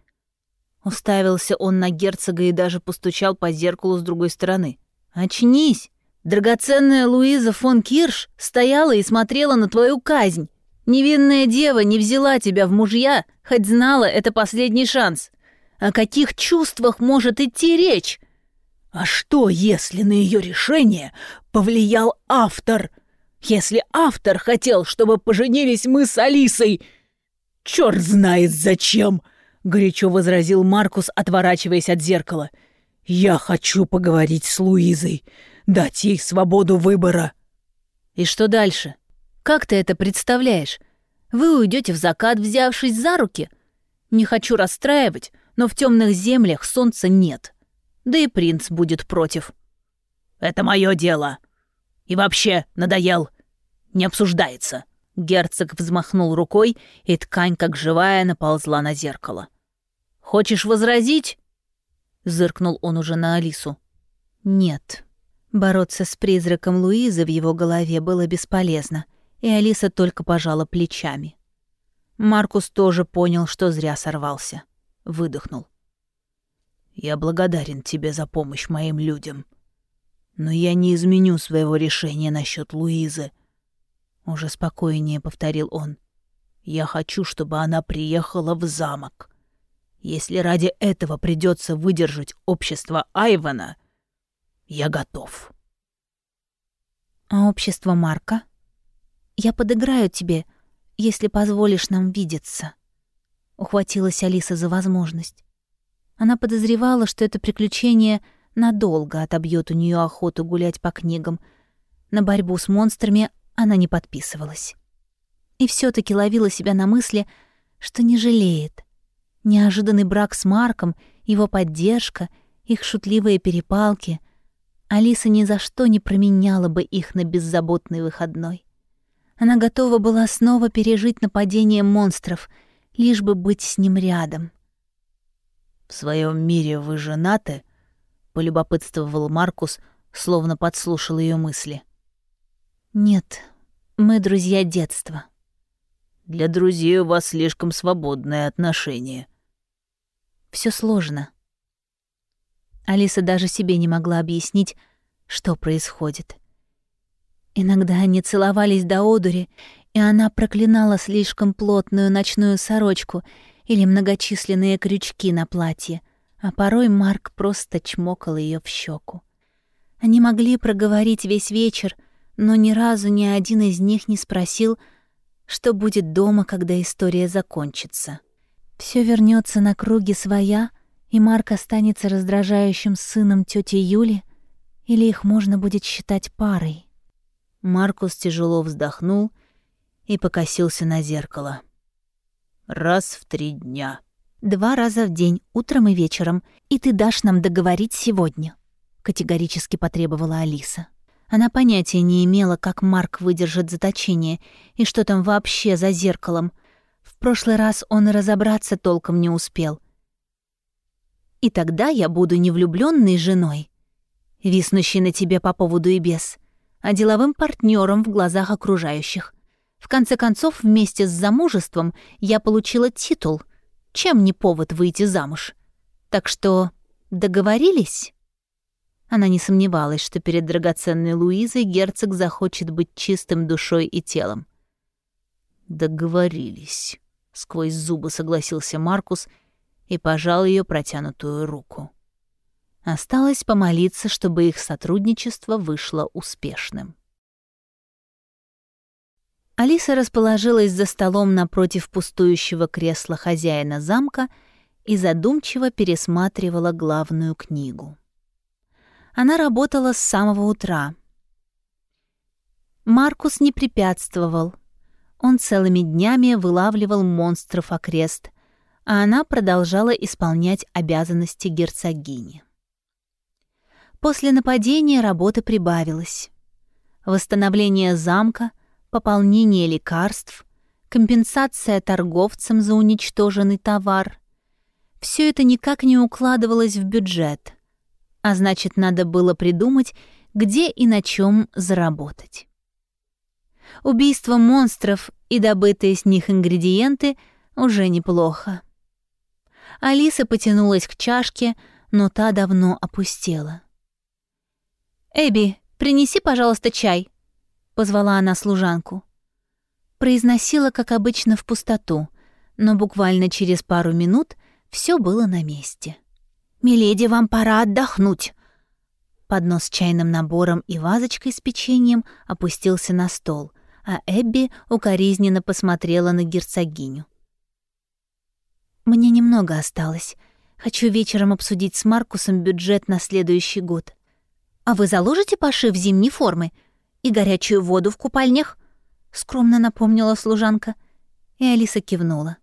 Уставился он на герцога и даже постучал по зеркалу с другой стороны. «Очнись! Драгоценная Луиза фон Кирш стояла и смотрела на твою казнь. Невинная дева не взяла тебя в мужья, хоть знала, это последний шанс. О каких чувствах может идти речь? А что, если на ее решение повлиял автор? Если автор хотел, чтобы поженились мы с Алисой? Черт знает зачем!» — горячо возразил Маркус, отворачиваясь от зеркала. «Я хочу поговорить с Луизой, дать ей свободу выбора». «И что дальше? Как ты это представляешь? Вы уйдете в закат, взявшись за руки? Не хочу расстраивать, но в темных землях солнца нет. Да и принц будет против». «Это мое дело. И вообще, надоел. Не обсуждается». Герцог взмахнул рукой, и ткань, как живая, наползла на зеркало. «Хочешь возразить?» Зыркнул он уже на Алису. «Нет». Бороться с призраком Луизы в его голове было бесполезно, и Алиса только пожала плечами. Маркус тоже понял, что зря сорвался. Выдохнул. «Я благодарен тебе за помощь моим людям. Но я не изменю своего решения насчет Луизы. Уже спокойнее повторил он. Я хочу, чтобы она приехала в замок. Если ради этого придется выдержать общество Айвана, я готов. А общество Марка? Я подыграю тебе, если позволишь нам видеться. Ухватилась Алиса за возможность. Она подозревала, что это приключение надолго отобьет у нее охоту гулять по книгам. На борьбу с монстрами она не подписывалась. И все таки ловила себя на мысли, что не жалеет. Неожиданный брак с Марком, его поддержка, их шутливые перепалки. Алиса ни за что не променяла бы их на беззаботный выходной. Она готова была снова пережить нападение монстров, лишь бы быть с ним рядом. «В своем мире вы женаты?» — полюбопытствовал Маркус, словно подслушал ее мысли. «Нет, мы друзья детства». «Для друзей у вас слишком свободное отношение». Все сложно». Алиса даже себе не могла объяснить, что происходит. Иногда они целовались до одури, и она проклинала слишком плотную ночную сорочку или многочисленные крючки на платье, а порой Марк просто чмокал ее в щеку. Они могли проговорить весь вечер — но ни разу ни один из них не спросил, что будет дома, когда история закончится. Все вернется на круги своя, и Марк останется раздражающим сыном тети Юли, или их можно будет считать парой. Маркус тяжело вздохнул и покосился на зеркало. Раз в три дня. Два раза в день, утром и вечером, и ты дашь нам договорить сегодня, категорически потребовала Алиса. Она понятия не имела, как Марк выдержит заточение и что там вообще за зеркалом. В прошлый раз он и разобраться толком не успел. И тогда я буду не влюбленной женой, виснущей на тебе по поводу и без, а деловым партнером в глазах окружающих. В конце концов, вместе с замужеством я получила титул. Чем не повод выйти замуж? Так что договорились? Она не сомневалась, что перед драгоценной Луизой герцог захочет быть чистым душой и телом. «Договорились», — сквозь зубы согласился Маркус и пожал ее протянутую руку. Осталось помолиться, чтобы их сотрудничество вышло успешным. Алиса расположилась за столом напротив пустующего кресла хозяина замка и задумчиво пересматривала главную книгу. Она работала с самого утра. Маркус не препятствовал. Он целыми днями вылавливал монстров окрест, а она продолжала исполнять обязанности герцогини. После нападения работы прибавилось. Восстановление замка, пополнение лекарств, компенсация торговцам за уничтоженный товар. Все это никак не укладывалось в бюджет, а значит, надо было придумать, где и на чем заработать. Убийство монстров и добытые с них ингредиенты уже неплохо. Алиса потянулась к чашке, но та давно опустела. «Эбби, принеси, пожалуйста, чай», позвала она служанку. Произносила, как обычно, в пустоту, но буквально через пару минут все было на месте. «Миледи, вам пора отдохнуть!» Поднос с чайным набором и вазочкой с печеньем опустился на стол, а Эбби укоризненно посмотрела на герцогиню. «Мне немного осталось. Хочу вечером обсудить с Маркусом бюджет на следующий год. А вы заложите пошив зимней формы?» и горячую воду в купальнях?» — скромно напомнила служанка. И Алиса кивнула.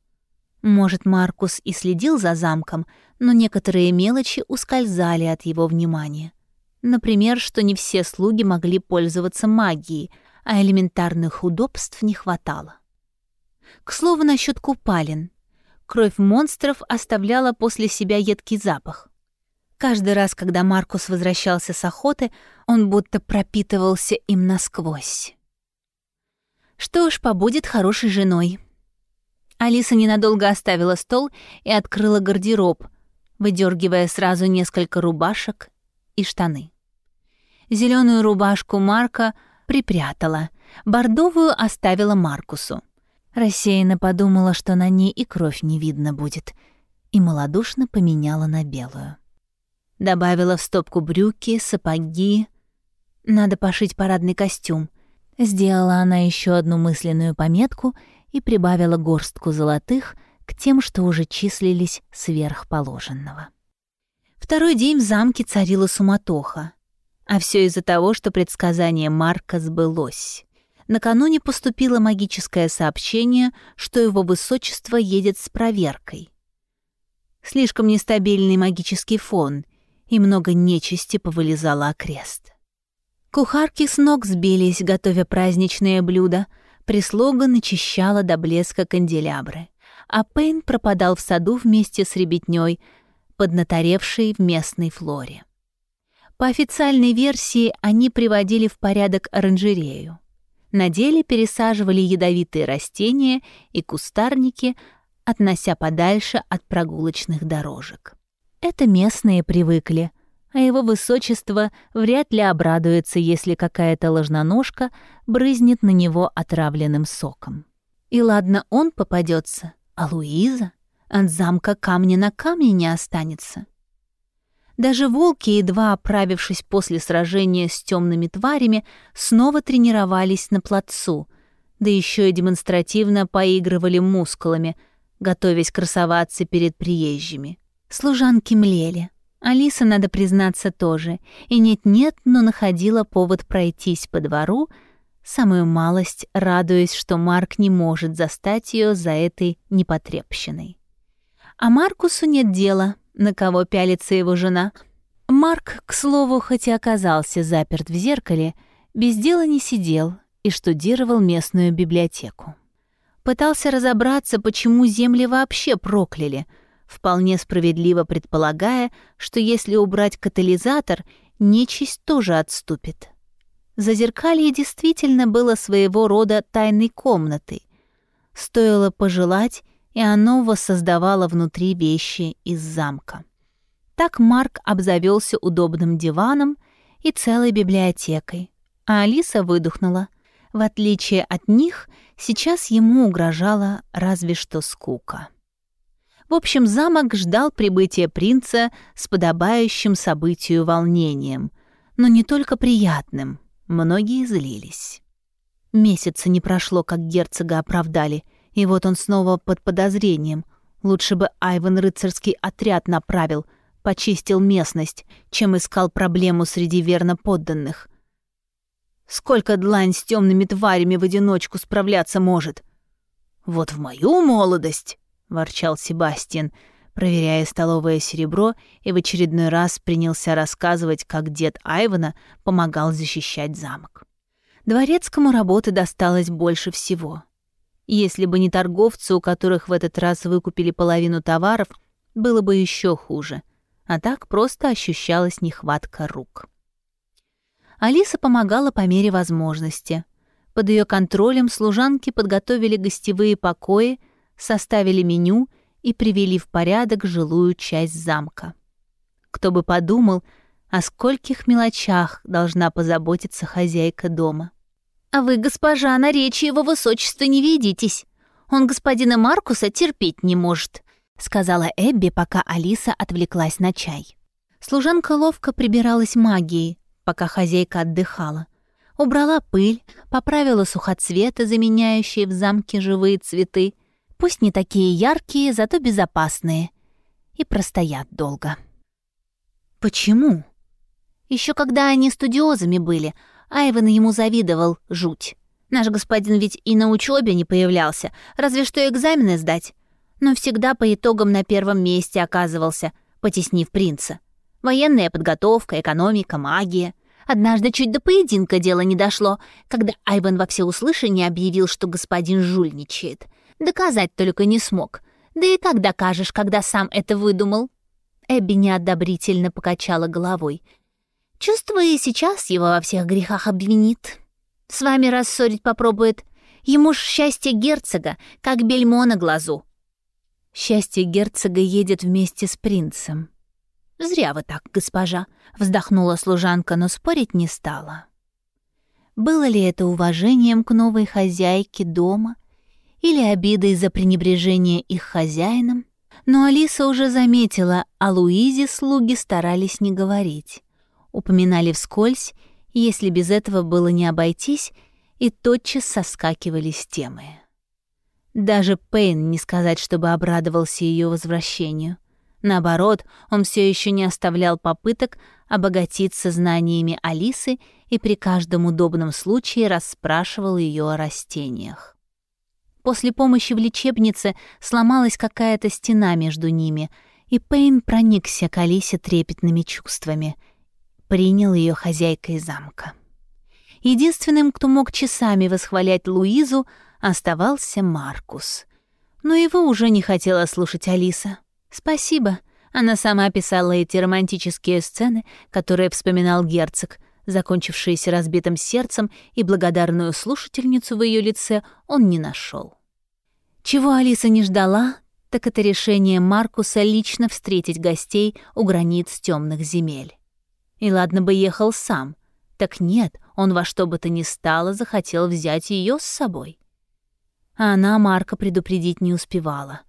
Может, Маркус и следил за замком, но некоторые мелочи ускользали от его внимания. Например, что не все слуги могли пользоваться магией, а элементарных удобств не хватало. К слову насчет купалин. Кровь монстров оставляла после себя едкий запах. Каждый раз, когда Маркус возвращался с охоты, он будто пропитывался им насквозь. Что ж, побудет хорошей женой. Алиса ненадолго оставила стол и открыла гардероб, выдергивая сразу несколько рубашек и штаны. Зеленую рубашку Марка припрятала, бордовую оставила Маркусу. Рассеянно подумала, что на ней и кровь не видно будет, и малодушно поменяла на белую. Добавила в стопку брюки, сапоги. Надо пошить парадный костюм. Сделала она еще одну мысленную пометку и прибавила горстку золотых к тем, что уже числились сверхположенного. Второй день в замке царила суматоха. А все из-за того, что предсказание Марка сбылось. Накануне поступило магическое сообщение, что его высочество едет с проверкой. Слишком нестабильный магический фон — и много нечисти повылезало окрест. Кухарки с ног сбились, готовя праздничные блюда, прислуга начищала до блеска канделябры, а Пейн пропадал в саду вместе с ребятней, поднаторевшей в местной флоре. По официальной версии они приводили в порядок оранжерею. На деле пересаживали ядовитые растения и кустарники, относя подальше от прогулочных дорожек. Это местные привыкли, а его высочество вряд ли обрадуется, если какая-то ложноножка брызнет на него отравленным соком. И ладно, он попадется, а Луиза от замка камня на камне не останется. Даже волки, едва оправившись после сражения с темными тварями, снова тренировались на плацу, да еще и демонстративно поигрывали мускулами, готовясь красоваться перед приезжими. Служанки млели. Алиса, надо признаться, тоже. И нет-нет, но находила повод пройтись по двору, самую малость, радуясь, что Марк не может застать ее за этой непотребщиной. А Маркусу нет дела, на кого пялится его жена. Марк, к слову, хоть и оказался заперт в зеркале, без дела не сидел и штудировал местную библиотеку. Пытался разобраться, почему земли вообще прокляли — вполне справедливо предполагая, что если убрать катализатор, нечисть тоже отступит. Зазеркалье действительно было своего рода тайной комнатой. Стоило пожелать, и оно воссоздавало внутри вещи из замка. Так Марк обзавелся удобным диваном и целой библиотекой, а Алиса выдохнула. В отличие от них, сейчас ему угрожала разве что скука. В общем, замок ждал прибытия принца с подобающим событию волнением, но не только приятным, многие злились. Месяца не прошло, как герцога оправдали, и вот он снова под подозрением. Лучше бы Айван рыцарский отряд направил, почистил местность, чем искал проблему среди верно подданных. Сколько длань с темными тварями в одиночку справляться может? Вот в мою молодость, ворчал Себастьян, проверяя столовое серебро и в очередной раз принялся рассказывать, как дед Айвана помогал защищать замок. Дворецкому работы досталось больше всего. Если бы не торговцы, у которых в этот раз выкупили половину товаров, было бы еще хуже. А так просто ощущалась нехватка рук. Алиса помогала по мере возможности. Под ее контролем служанки подготовили гостевые покои, составили меню и привели в порядок жилую часть замка. Кто бы подумал, о скольких мелочах должна позаботиться хозяйка дома. «А вы, госпожа, на речи его высочества не ведитесь. Он господина Маркуса терпеть не может», — сказала Эбби, пока Алиса отвлеклась на чай. Служанка ловко прибиралась магией, пока хозяйка отдыхала. Убрала пыль, поправила сухоцветы, заменяющие в замке живые цветы. Пусть не такие яркие, зато безопасные. И простоят долго. «Почему?» Еще когда они студиозами были — Айвен ему завидовал, жуть. Наш господин ведь и на учебе не появлялся, разве что экзамены сдать. Но всегда по итогам на первом месте оказывался, потеснив принца. Военная подготовка, экономика, магия. Однажды чуть до поединка дело не дошло, когда Айвен во всеуслышание объявил, что господин жульничает. Доказать только не смог. Да и как докажешь, когда сам это выдумал? Эбби неодобрительно покачала головой — Чувствую, и сейчас его во всех грехах обвинит. С вами рассорить попробует. Ему ж счастье герцога, как бельмо на глазу. Счастье герцога едет вместе с принцем. «Зря вы так, госпожа», — вздохнула служанка, но спорить не стала. Было ли это уважением к новой хозяйке дома или обидой за пренебрежение их хозяином? Но Алиса уже заметила, о Луизе слуги старались не говорить упоминали вскользь, если без этого было не обойтись, и тотчас соскакивали с темы. Даже Пейн не сказать, чтобы обрадовался ее возвращению. Наоборот, он все еще не оставлял попыток обогатиться знаниями Алисы и при каждом удобном случае расспрашивал ее о растениях. После помощи в лечебнице сломалась какая-то стена между ними, и Пейн проникся к Алисе трепетными чувствами — принял ее хозяйкой замка. Единственным, кто мог часами восхвалять Луизу, оставался Маркус. Но его уже не хотела слушать Алиса. «Спасибо», она сама писала эти романтические сцены, которые вспоминал герцог, закончившиеся разбитым сердцем, и благодарную слушательницу в ее лице он не нашел. Чего Алиса не ждала, так это решение Маркуса лично встретить гостей у границ темных земель. И ладно бы ехал сам. Так нет, он во что бы то ни стало захотел взять ее с собой. А она Марка предупредить не успевала.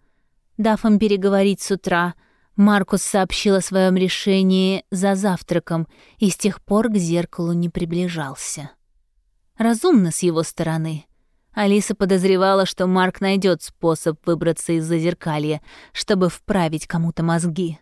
Дав им переговорить с утра, Маркус сообщил о своем решении за завтраком и с тех пор к зеркалу не приближался. Разумно с его стороны. Алиса подозревала, что Марк найдет способ выбраться из зазеркалья, чтобы вправить кому-то мозги.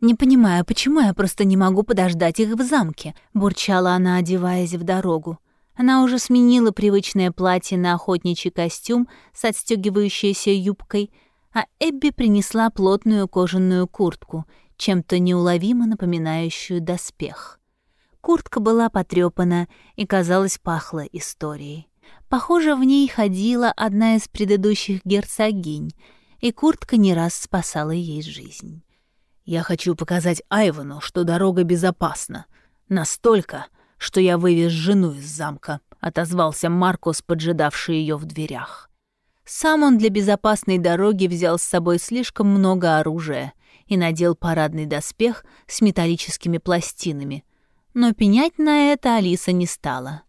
«Не понимаю, почему я просто не могу подождать их в замке?» — бурчала она, одеваясь в дорогу. Она уже сменила привычное платье на охотничий костюм с отстегивающейся юбкой, а Эбби принесла плотную кожаную куртку, чем-то неуловимо напоминающую доспех. Куртка была потрёпана и, казалось, пахла историей. Похоже, в ней ходила одна из предыдущих герцогинь, и куртка не раз спасала ей жизнь. Я хочу показать Айвану, что дорога безопасна. Настолько, что я вывез жену из замка», — отозвался Маркус, поджидавший ее в дверях. Сам он для безопасной дороги взял с собой слишком много оружия и надел парадный доспех с металлическими пластинами. Но пенять на это Алиса не стала.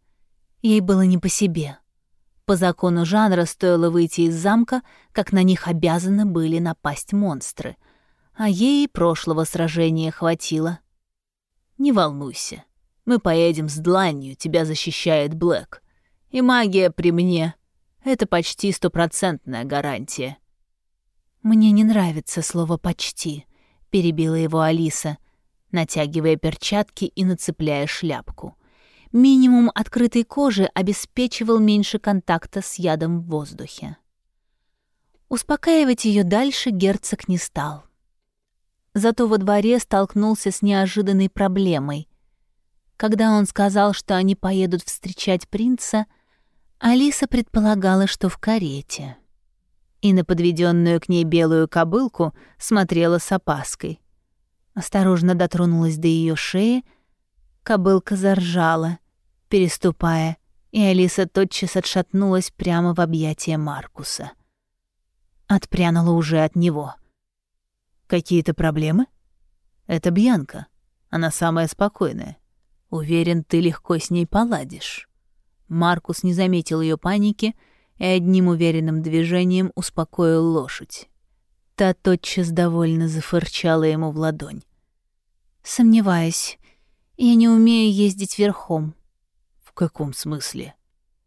Ей было не по себе. По закону жанра стоило выйти из замка, как на них обязаны были напасть монстры. А ей прошлого сражения хватило. «Не волнуйся, мы поедем с дланью, тебя защищает Блэк. И магия при мне — это почти стопроцентная гарантия». «Мне не нравится слово «почти», — перебила его Алиса, натягивая перчатки и нацепляя шляпку. Минимум открытой кожи обеспечивал меньше контакта с ядом в воздухе. Успокаивать ее дальше герцог не стал. Зато во дворе столкнулся с неожиданной проблемой. Когда он сказал, что они поедут встречать принца, Алиса предполагала, что в карете. И на подведенную к ней белую кобылку смотрела с опаской. Осторожно дотронулась до ее шеи, кобылка заржала, переступая, и Алиса тотчас отшатнулась прямо в объятия Маркуса. Отпрянула уже от него — Какие-то проблемы? Это Бьянка. Она самая спокойная. Уверен, ты легко с ней поладишь. Маркус не заметил ее паники и одним уверенным движением успокоил лошадь. Та тотчас довольно зафырчала ему в ладонь. «Сомневаюсь. Я не умею ездить верхом». «В каком смысле?»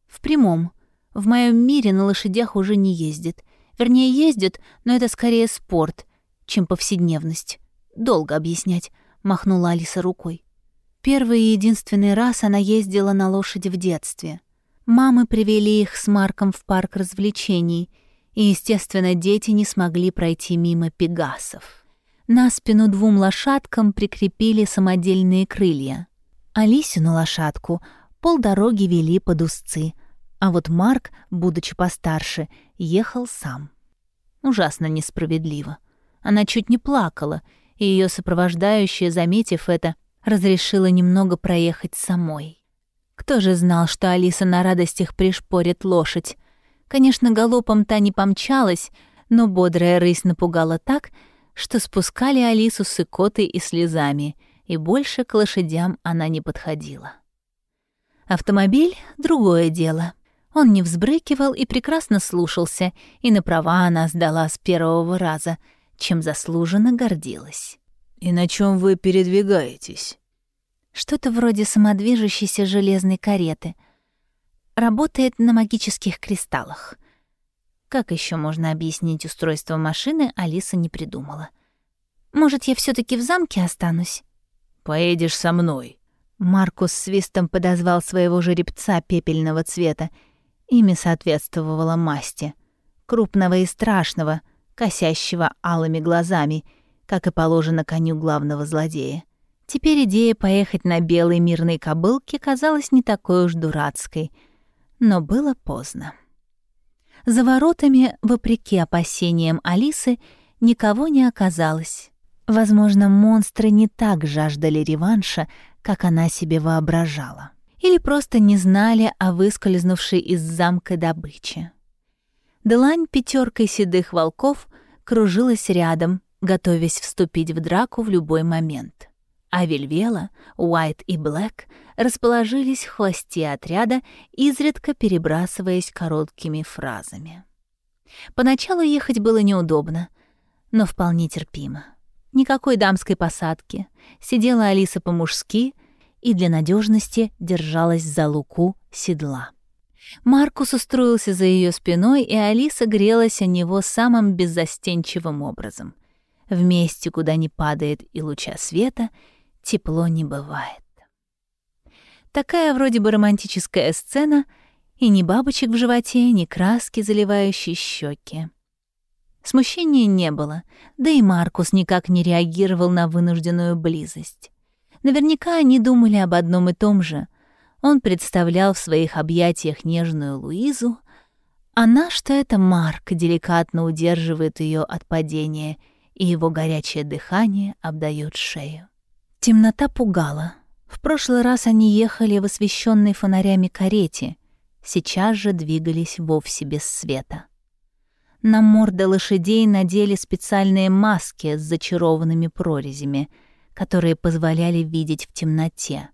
«В прямом. В моем мире на лошадях уже не ездят. Вернее, ездят, но это скорее спорт — чем повседневность. Долго объяснять, махнула Алиса рукой. Первый и единственный раз она ездила на лошади в детстве. Мамы привели их с Марком в парк развлечений, и, естественно, дети не смогли пройти мимо пегасов. На спину двум лошадкам прикрепили самодельные крылья. Алисину лошадку полдороги вели под узцы, а вот Марк, будучи постарше, ехал сам. Ужасно несправедливо. Она чуть не плакала, и ее сопровождающая, заметив это, разрешила немного проехать самой. Кто же знал, что Алиса на радостях пришпорит лошадь? Конечно, галопом та не помчалась, но бодрая рысь напугала так, что спускали Алису с икотой и слезами, и больше к лошадям она не подходила. Автомобиль — другое дело. Он не взбрыкивал и прекрасно слушался, и на права она сдала с первого раза — чем заслуженно гордилась. «И на чем вы передвигаетесь?» «Что-то вроде самодвижущейся железной кареты. Работает на магических кристаллах». Как еще можно объяснить устройство машины, Алиса не придумала. «Может, я все таки в замке останусь?» «Поедешь со мной». Маркус свистом подозвал своего жеребца пепельного цвета. Имя соответствовало масти. Крупного и страшного — косящего алыми глазами, как и положено коню главного злодея. Теперь идея поехать на белой мирной кобылке казалась не такой уж дурацкой, но было поздно. За воротами, вопреки опасениям Алисы, никого не оказалось. Возможно, монстры не так жаждали реванша, как она себе воображала. Или просто не знали о выскользнувшей из замка добыче. Длань пятеркой седых волков кружилась рядом, готовясь вступить в драку в любой момент. А Вельвела, Уайт и Блэк расположились в хвосте отряда, изредка перебрасываясь короткими фразами. Поначалу ехать было неудобно, но вполне терпимо. Никакой дамской посадки. Сидела Алиса по-мужски и для надежности держалась за луку седла. Маркус устроился за ее спиной, и Алиса грелась о него самым беззастенчивым образом. В месте, куда не падает и луча света, тепло не бывает. Такая вроде бы романтическая сцена, и ни бабочек в животе, ни краски, заливающие щеки. Смущения не было, да и Маркус никак не реагировал на вынужденную близость. Наверняка они думали об одном и том же — он представлял в своих объятиях нежную Луизу, она, что это Марк, деликатно удерживает ее от падения, и его горячее дыхание обдает шею. Темнота пугала. В прошлый раз они ехали в освещенной фонарями карете, сейчас же двигались вовсе без света. На морды лошадей надели специальные маски с зачарованными прорезями, которые позволяли видеть в темноте.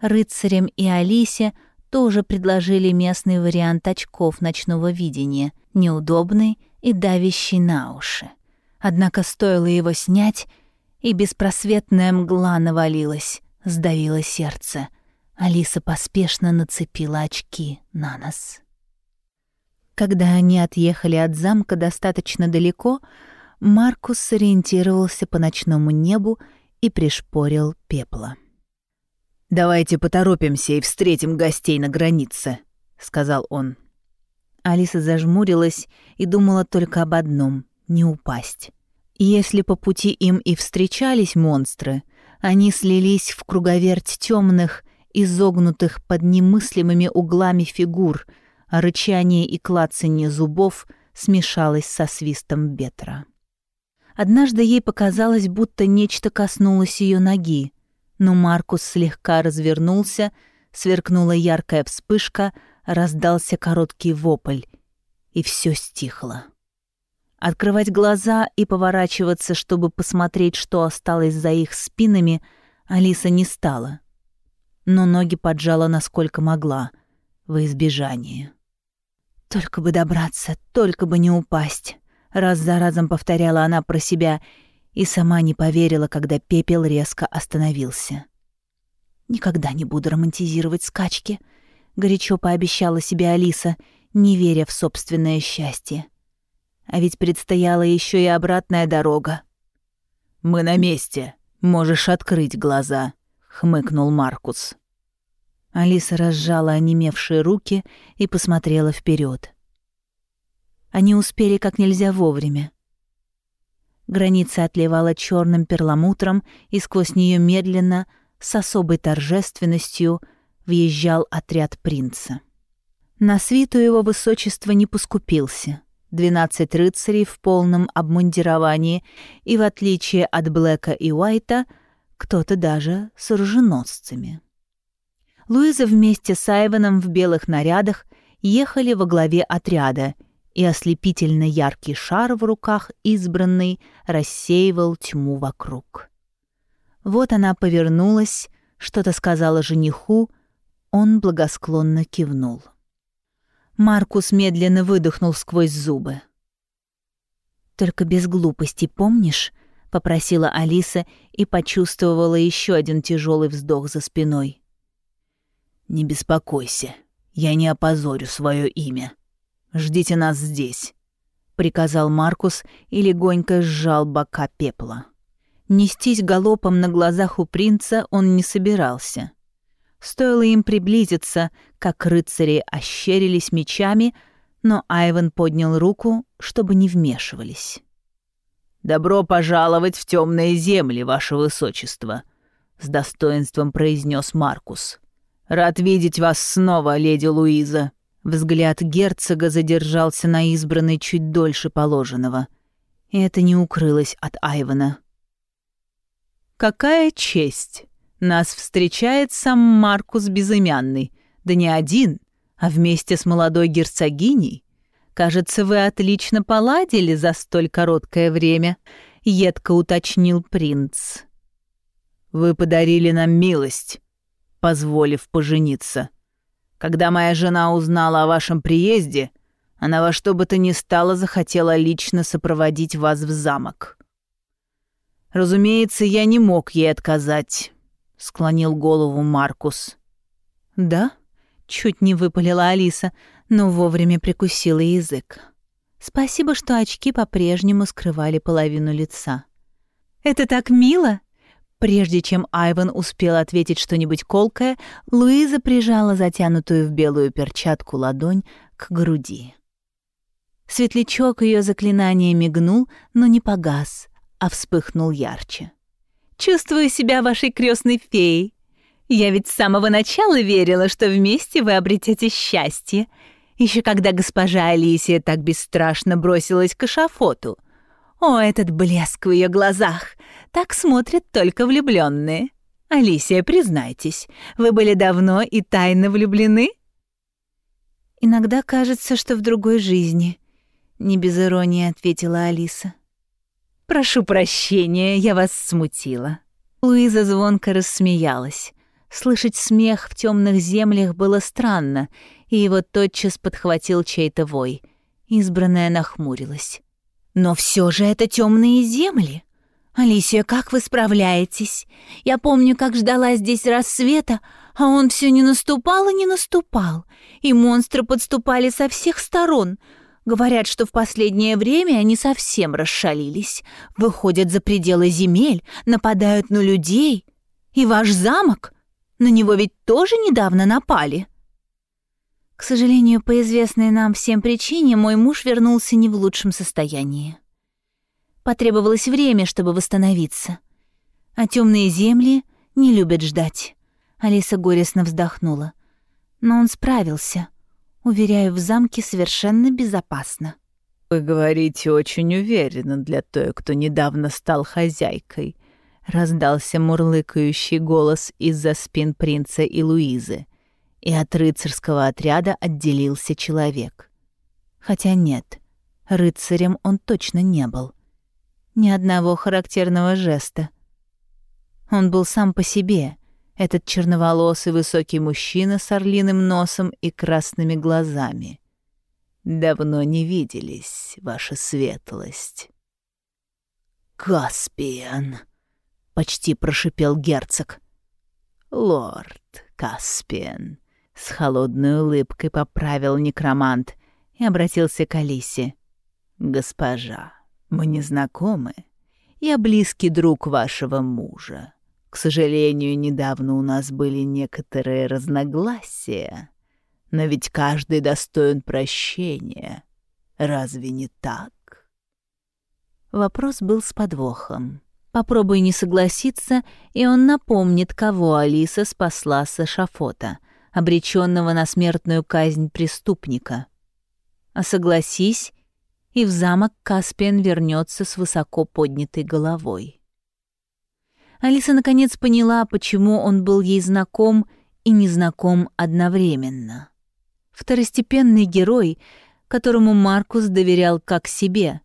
Рыцарям и Алисе тоже предложили местный вариант очков ночного видения, неудобный и давящий на уши. Однако стоило его снять, и беспросветная мгла навалилась, сдавила сердце. Алиса поспешно нацепила очки на нос. Когда они отъехали от замка достаточно далеко, Маркус сориентировался по ночному небу и пришпорил пепла. «Давайте поторопимся и встретим гостей на границе», — сказал он. Алиса зажмурилась и думала только об одном — не упасть. Если по пути им и встречались монстры, они слились в круговерть темных, изогнутых под немыслимыми углами фигур, а рычание и клацанье зубов смешалось со свистом ветра. Однажды ей показалось, будто нечто коснулось ее ноги, но Маркус слегка развернулся, сверкнула яркая вспышка, раздался короткий вопль, и все стихло. Открывать глаза и поворачиваться, чтобы посмотреть, что осталось за их спинами, Алиса не стала. Но ноги поджала насколько могла, во избежание. «Только бы добраться, только бы не упасть», — раз за разом повторяла она про себя и сама не поверила, когда пепел резко остановился. «Никогда не буду романтизировать скачки», — горячо пообещала себе Алиса, не веря в собственное счастье. А ведь предстояла еще и обратная дорога. «Мы на месте. Можешь открыть глаза», — хмыкнул Маркус. Алиса разжала онемевшие руки и посмотрела вперед. Они успели как нельзя вовремя. Граница отливала черным перламутром, и сквозь нее медленно, с особой торжественностью, въезжал отряд принца. На свиту его высочество не поскупился. Двенадцать рыцарей в полном обмундировании, и в отличие от Блэка и Уайта, кто-то даже с оруженосцами. Луиза вместе с Айваном в белых нарядах ехали во главе отряда — и ослепительно яркий шар в руках избранный рассеивал тьму вокруг. Вот она повернулась, что-то сказала жениху, он благосклонно кивнул. Маркус медленно выдохнул сквозь зубы. «Только без глупости, помнишь?» — попросила Алиса и почувствовала еще один тяжелый вздох за спиной. «Не беспокойся, я не опозорю свое имя», «Ждите нас здесь», — приказал Маркус и легонько сжал бока пепла. Нестись галопом на глазах у принца он не собирался. Стоило им приблизиться, как рыцари ощерились мечами, но Айвен поднял руку, чтобы не вмешивались. «Добро пожаловать в темные земли, ваше высочество», — с достоинством произнес Маркус. «Рад видеть вас снова, леди Луиза». Взгляд герцога задержался на избранной чуть дольше положенного. И это не укрылось от Айвана. «Какая честь! Нас встречает сам Маркус Безымянный. Да не один, а вместе с молодой герцогиней. Кажется, вы отлично поладили за столь короткое время», — едко уточнил принц. «Вы подарили нам милость, позволив пожениться», когда моя жена узнала о вашем приезде, она во что бы то ни стало захотела лично сопроводить вас в замок. Разумеется, я не мог ей отказать, склонил голову Маркус. Да? Чуть не выпалила Алиса, но вовремя прикусила язык. Спасибо, что очки по-прежнему скрывали половину лица. «Это так мило!» Прежде чем Айван успел ответить что-нибудь колкое, Луиза прижала затянутую в белую перчатку ладонь к груди. Светлячок ее заклинания мигнул, но не погас, а вспыхнул ярче. «Чувствую себя вашей крестной феей. Я ведь с самого начала верила, что вместе вы обретете счастье. Еще когда госпожа Алисия так бесстрашно бросилась к эшафоту. О, этот блеск в ее глазах! Так смотрят только влюбленные. Алисия, признайтесь, вы были давно и тайно влюблены? Иногда кажется, что в другой жизни, не без иронии ответила Алиса. Прошу прощения, я вас смутила. Луиза звонко рассмеялась. Слышать смех в темных землях было странно, и его тотчас подхватил чей-то вой. Избранная нахмурилась. «Но все же это темные земли. Алисия, как вы справляетесь? Я помню, как ждала здесь рассвета, а он все не наступал и не наступал, и монстры подступали со всех сторон. Говорят, что в последнее время они совсем расшалились, выходят за пределы земель, нападают на людей. И ваш замок? На него ведь тоже недавно напали. К сожалению, по известной нам всем причине, мой муж вернулся не в лучшем состоянии. Потребовалось время, чтобы восстановиться. А темные земли не любят ждать. Алиса горестно вздохнула. Но он справился. Уверяю, в замке совершенно безопасно. «Вы говорите очень уверенно для той, кто недавно стал хозяйкой», раздался мурлыкающий голос из-за спин принца и Луизы, и от рыцарского отряда отделился человек. Хотя нет, рыцарем он точно не был. Ни одного характерного жеста. Он был сам по себе, этот черноволосый высокий мужчина с орлиным носом и красными глазами. «Давно не виделись, ваша светлость». «Каспиан!» — почти прошипел герцог. «Лорд Каспиан», — с холодной улыбкой поправил некромант и обратился к Алисе. «Госпожа, мы не знакомы. Я близкий друг вашего мужа. К сожалению, недавно у нас были некоторые разногласия. Но ведь каждый достоин прощения. Разве не так?» Вопрос был с подвохом. Попробуй не согласиться, и он напомнит, кого Алиса спасла с эшафота, обреченного на смертную казнь преступника. А согласись, и в замок Каспиан вернется с высоко поднятой головой. Алиса наконец поняла, почему он был ей знаком и незнаком одновременно. Второстепенный герой, которому Маркус доверял как себе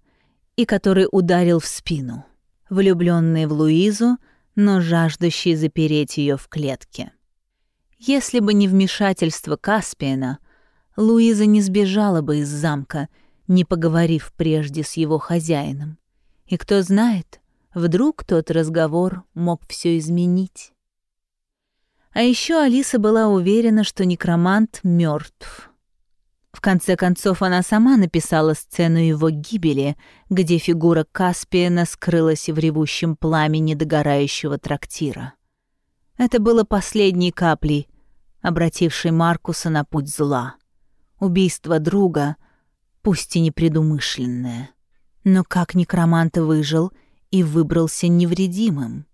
и который ударил в спину влюбленный в Луизу, но жаждущий запереть ее в клетке. Если бы не вмешательство Каспиена, Луиза не сбежала бы из замка, не поговорив прежде с его хозяином. И кто знает, вдруг тот разговор мог все изменить. А еще Алиса была уверена, что некромант мертв. В конце концов, она сама написала сцену его гибели, где фигура Каспиена скрылась в ревущем пламени догорающего трактира. Это было последней каплей, обратившей Маркуса на путь зла. Убийство друга, пусть и непредумышленное. Но как некромант выжил и выбрался невредимым?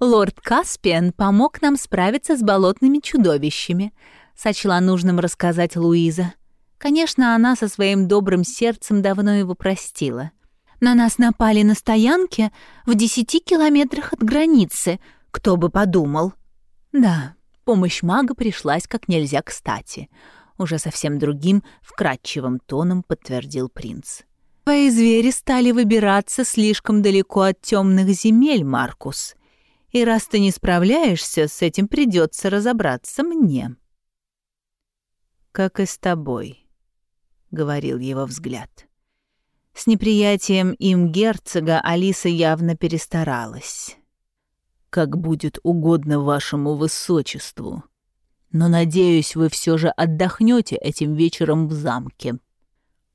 «Лорд Каспиан помог нам справиться с болотными чудовищами», — сочла нужным рассказать Луиза. Конечно, она со своим добрым сердцем давно его простила. На нас напали на стоянке в десяти километрах от границы. Кто бы подумал. Да, помощь мага пришлась как нельзя кстати. Уже совсем другим, вкрадчивым тоном подтвердил принц. Твои звери стали выбираться слишком далеко от темных земель, Маркус. И раз ты не справляешься, с этим придется разобраться мне. Как и с тобой, — говорил его взгляд. С неприятием им герцога Алиса явно перестаралась. «Как будет угодно вашему высочеству. Но, надеюсь, вы все же отдохнете этим вечером в замке.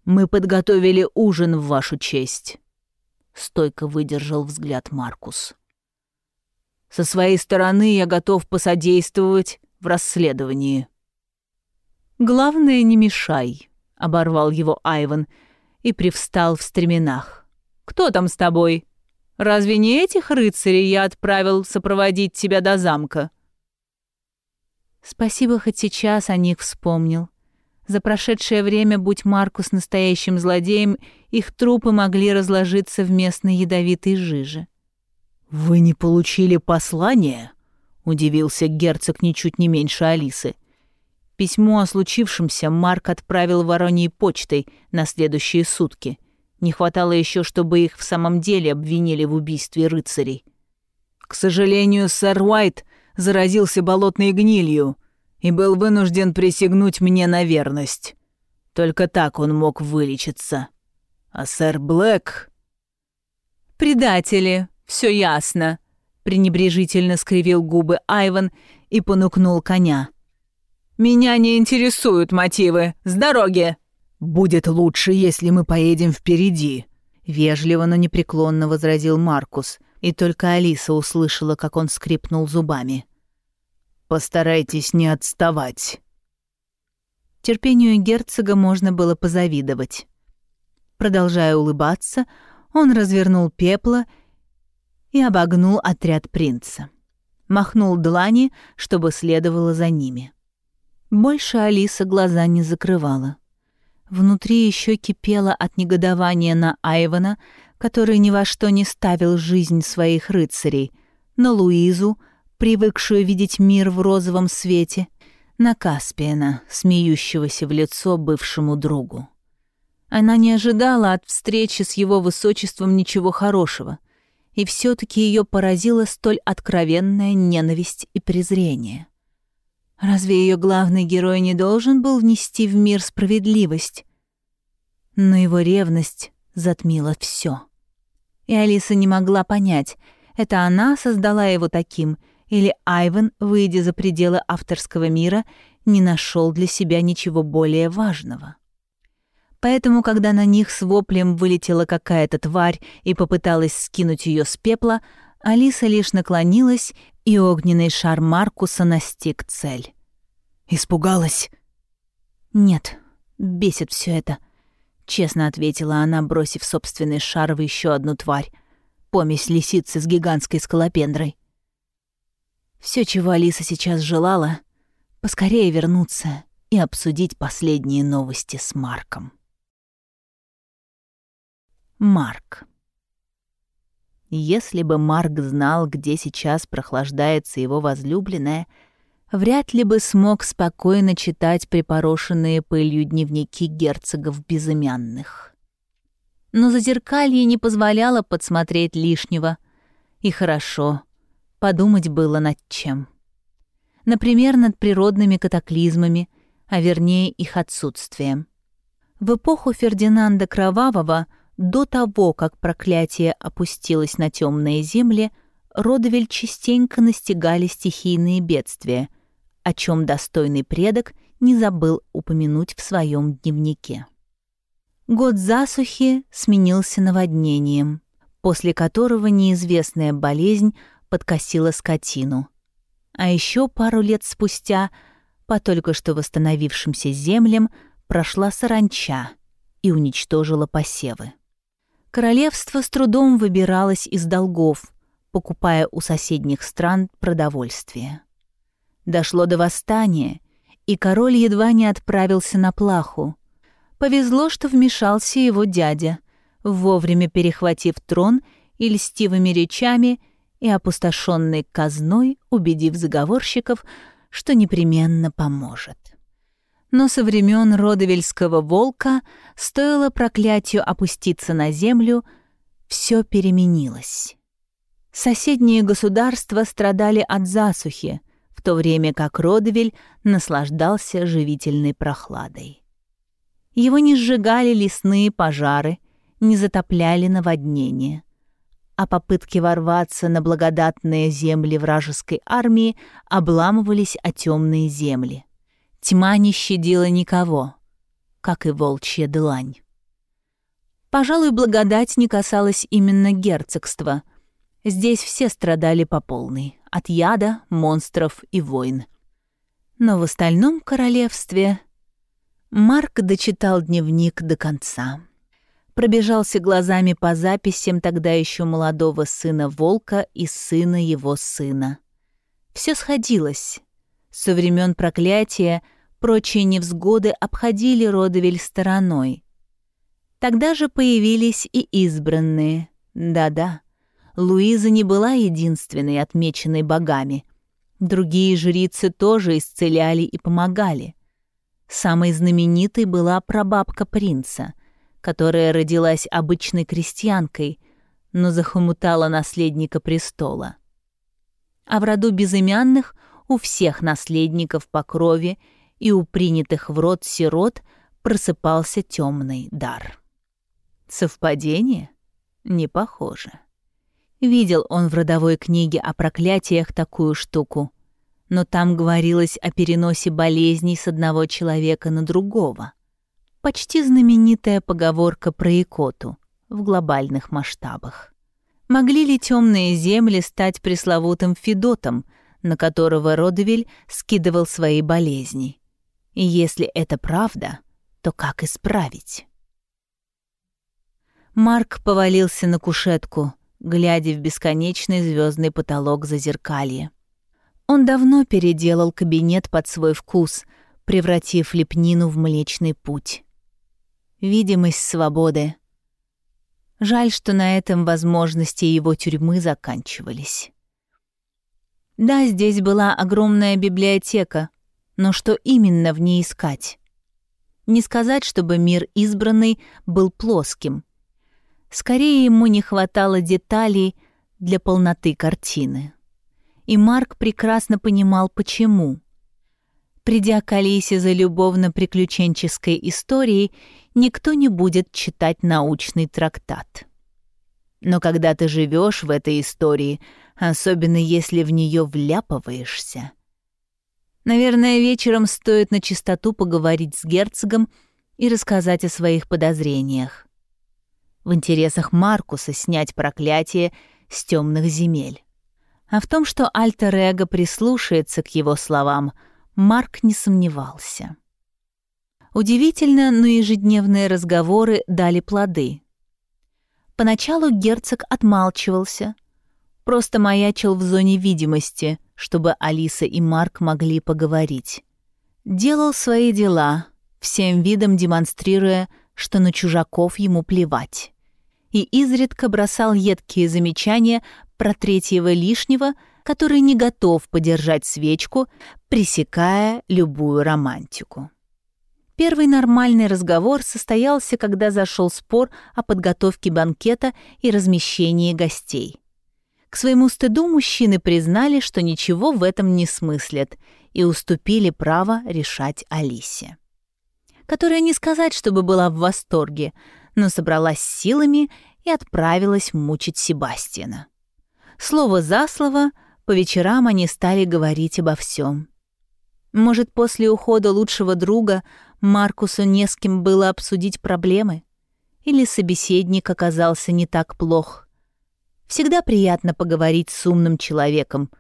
Мы подготовили ужин в вашу честь», — стойко выдержал взгляд Маркус. «Со своей стороны я готов посодействовать в расследовании». «Главное, не мешай», — оборвал его Айван и привстал в стременах. «Кто там с тобой? Разве не этих рыцарей я отправил сопроводить тебя до замка?» Спасибо, хоть сейчас о них вспомнил. За прошедшее время, будь Маркус настоящим злодеем, их трупы могли разложиться в местной ядовитой жиже. «Вы не получили послание?» — удивился герцог ничуть не меньше Алисы. Письмо о случившемся Марк отправил Вороньей почтой на следующие сутки. Не хватало еще, чтобы их в самом деле обвинили в убийстве рыцарей. К сожалению, сэр Уайт заразился болотной гнилью и был вынужден присягнуть мне на верность. Только так он мог вылечиться. А сэр Блэк... «Предатели, все ясно», — пренебрежительно скривил губы Айван и понукнул коня. «Меня не интересуют мотивы. С дороги!» «Будет лучше, если мы поедем впереди», — вежливо, но непреклонно возразил Маркус, и только Алиса услышала, как он скрипнул зубами. «Постарайтесь не отставать». Терпению герцога можно было позавидовать. Продолжая улыбаться, он развернул пепла и обогнул отряд принца. Махнул длани, чтобы следовало за ними. Больше Алиса глаза не закрывала. Внутри еще кипело от негодования на Айвана, который ни во что не ставил жизнь своих рыцарей, на Луизу, привыкшую видеть мир в розовом свете, на Каспиена, смеющегося в лицо бывшему другу. Она не ожидала от встречи с его высочеством ничего хорошего, и все таки ее поразила столь откровенная ненависть и презрение. Разве ее главный герой не должен был внести в мир справедливость? Но его ревность затмила все. И Алиса не могла понять, это она создала его таким, или Айвен, выйдя за пределы авторского мира, не нашел для себя ничего более важного. Поэтому, когда на них с воплем вылетела какая-то тварь и попыталась скинуть ее с пепла, Алиса лишь наклонилась, и огненный шар Маркуса настиг цель. «Испугалась?» «Нет, бесит все это», — честно ответила она, бросив собственный шар в еще одну тварь. Помесь лисицы с гигантской скалопендрой. Все, чего Алиса сейчас желала, поскорее вернуться и обсудить последние новости с Марком. Марк. Если бы Марк знал, где сейчас прохлаждается его возлюбленная, вряд ли бы смог спокойно читать припорошенные пылью дневники герцогов безымянных. Но зазеркалье не позволяло подсмотреть лишнего. И хорошо, подумать было над чем. Например, над природными катаклизмами, а вернее их отсутствием. В эпоху Фердинанда Кровавого — до того, как проклятие опустилось на темные земли, Родовель частенько настигали стихийные бедствия, о чем достойный предок не забыл упомянуть в своем дневнике. Год засухи сменился наводнением, после которого неизвестная болезнь подкосила скотину. А еще пару лет спустя по только что восстановившимся землям прошла саранча и уничтожила посевы. Королевство с трудом выбиралось из долгов, покупая у соседних стран продовольствие. Дошло до восстания, и король едва не отправился на плаху. Повезло, что вмешался его дядя, вовремя перехватив трон и льстивыми речами и опустошенной казной, убедив заговорщиков, что непременно поможет но со времен Родовельского волка стоило проклятию опуститься на землю, все переменилось. Соседние государства страдали от засухи, в то время как Родовель наслаждался живительной прохладой. Его не сжигали лесные пожары, не затопляли наводнения, а попытки ворваться на благодатные земли вражеской армии обламывались о темные земли. Тьма не щадила никого, как и волчья длань. Пожалуй, благодать не касалась именно герцогства. Здесь все страдали по полной, от яда, монстров и войн. Но в остальном королевстве Марк дочитал дневник до конца. Пробежался глазами по записям тогда еще молодого сына Волка и сына его сына. Все сходилось. Со времен проклятия — Прочие невзгоды обходили Родовель стороной. Тогда же появились и избранные. Да-да, Луиза не была единственной отмеченной богами. Другие жрицы тоже исцеляли и помогали. Самой знаменитой была прабабка принца, которая родилась обычной крестьянкой, но захомутала наследника престола. А в роду безымянных у всех наследников по крови и у принятых в род сирот просыпался темный дар. Совпадение? Не похоже. Видел он в родовой книге о проклятиях такую штуку, но там говорилось о переносе болезней с одного человека на другого. Почти знаменитая поговорка про икоту в глобальных масштабах. Могли ли темные земли стать пресловутым Федотом, на которого Родовиль скидывал свои болезни? И если это правда, то как исправить? Марк повалился на кушетку, глядя в бесконечный звездный потолок зазеркалья. Он давно переделал кабинет под свой вкус, превратив лепнину в Млечный Путь. Видимость свободы. Жаль, что на этом возможности его тюрьмы заканчивались. Да, здесь была огромная библиотека, но что именно в ней искать? Не сказать, чтобы мир избранный был плоским — Скорее ему не хватало деталей для полноты картины. И Марк прекрасно понимал, почему. Придя к Алисе за любовно-приключенческой историей, никто не будет читать научный трактат. Но когда ты живешь в этой истории, особенно если в нее вляпываешься... Наверное, вечером стоит на чистоту поговорить с герцогом и рассказать о своих подозрениях в интересах Маркуса снять проклятие с темных земель. А в том, что Альтер-Эго прислушается к его словам, Марк не сомневался. Удивительно, но ежедневные разговоры дали плоды. Поначалу герцог отмалчивался, просто маячил в зоне видимости, чтобы Алиса и Марк могли поговорить. Делал свои дела, всем видом демонстрируя, что на чужаков ему плевать и изредка бросал едкие замечания про третьего лишнего, который не готов подержать свечку, пресекая любую романтику. Первый нормальный разговор состоялся, когда зашел спор о подготовке банкета и размещении гостей. К своему стыду мужчины признали, что ничего в этом не смыслят, и уступили право решать Алисе. Которая не сказать, чтобы была в восторге, но собралась силами и отправилась мучить Себастьяна. Слово за слово, по вечерам они стали говорить обо всем. Может, после ухода лучшего друга Маркусу не с кем было обсудить проблемы? Или собеседник оказался не так плох? Всегда приятно поговорить с умным человеком,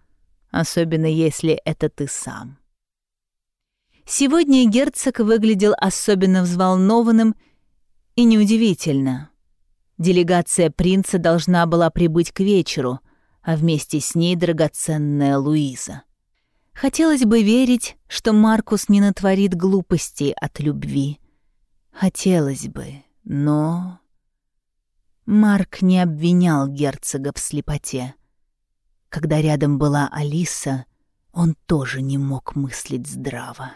особенно если это ты сам. Сегодня герцог выглядел особенно взволнованным и неудивительно. Делегация принца должна была прибыть к вечеру, а вместе с ней драгоценная Луиза. Хотелось бы верить, что Маркус не натворит глупостей от любви. Хотелось бы, но... Марк не обвинял герцога в слепоте. Когда рядом была Алиса, он тоже не мог мыслить здраво.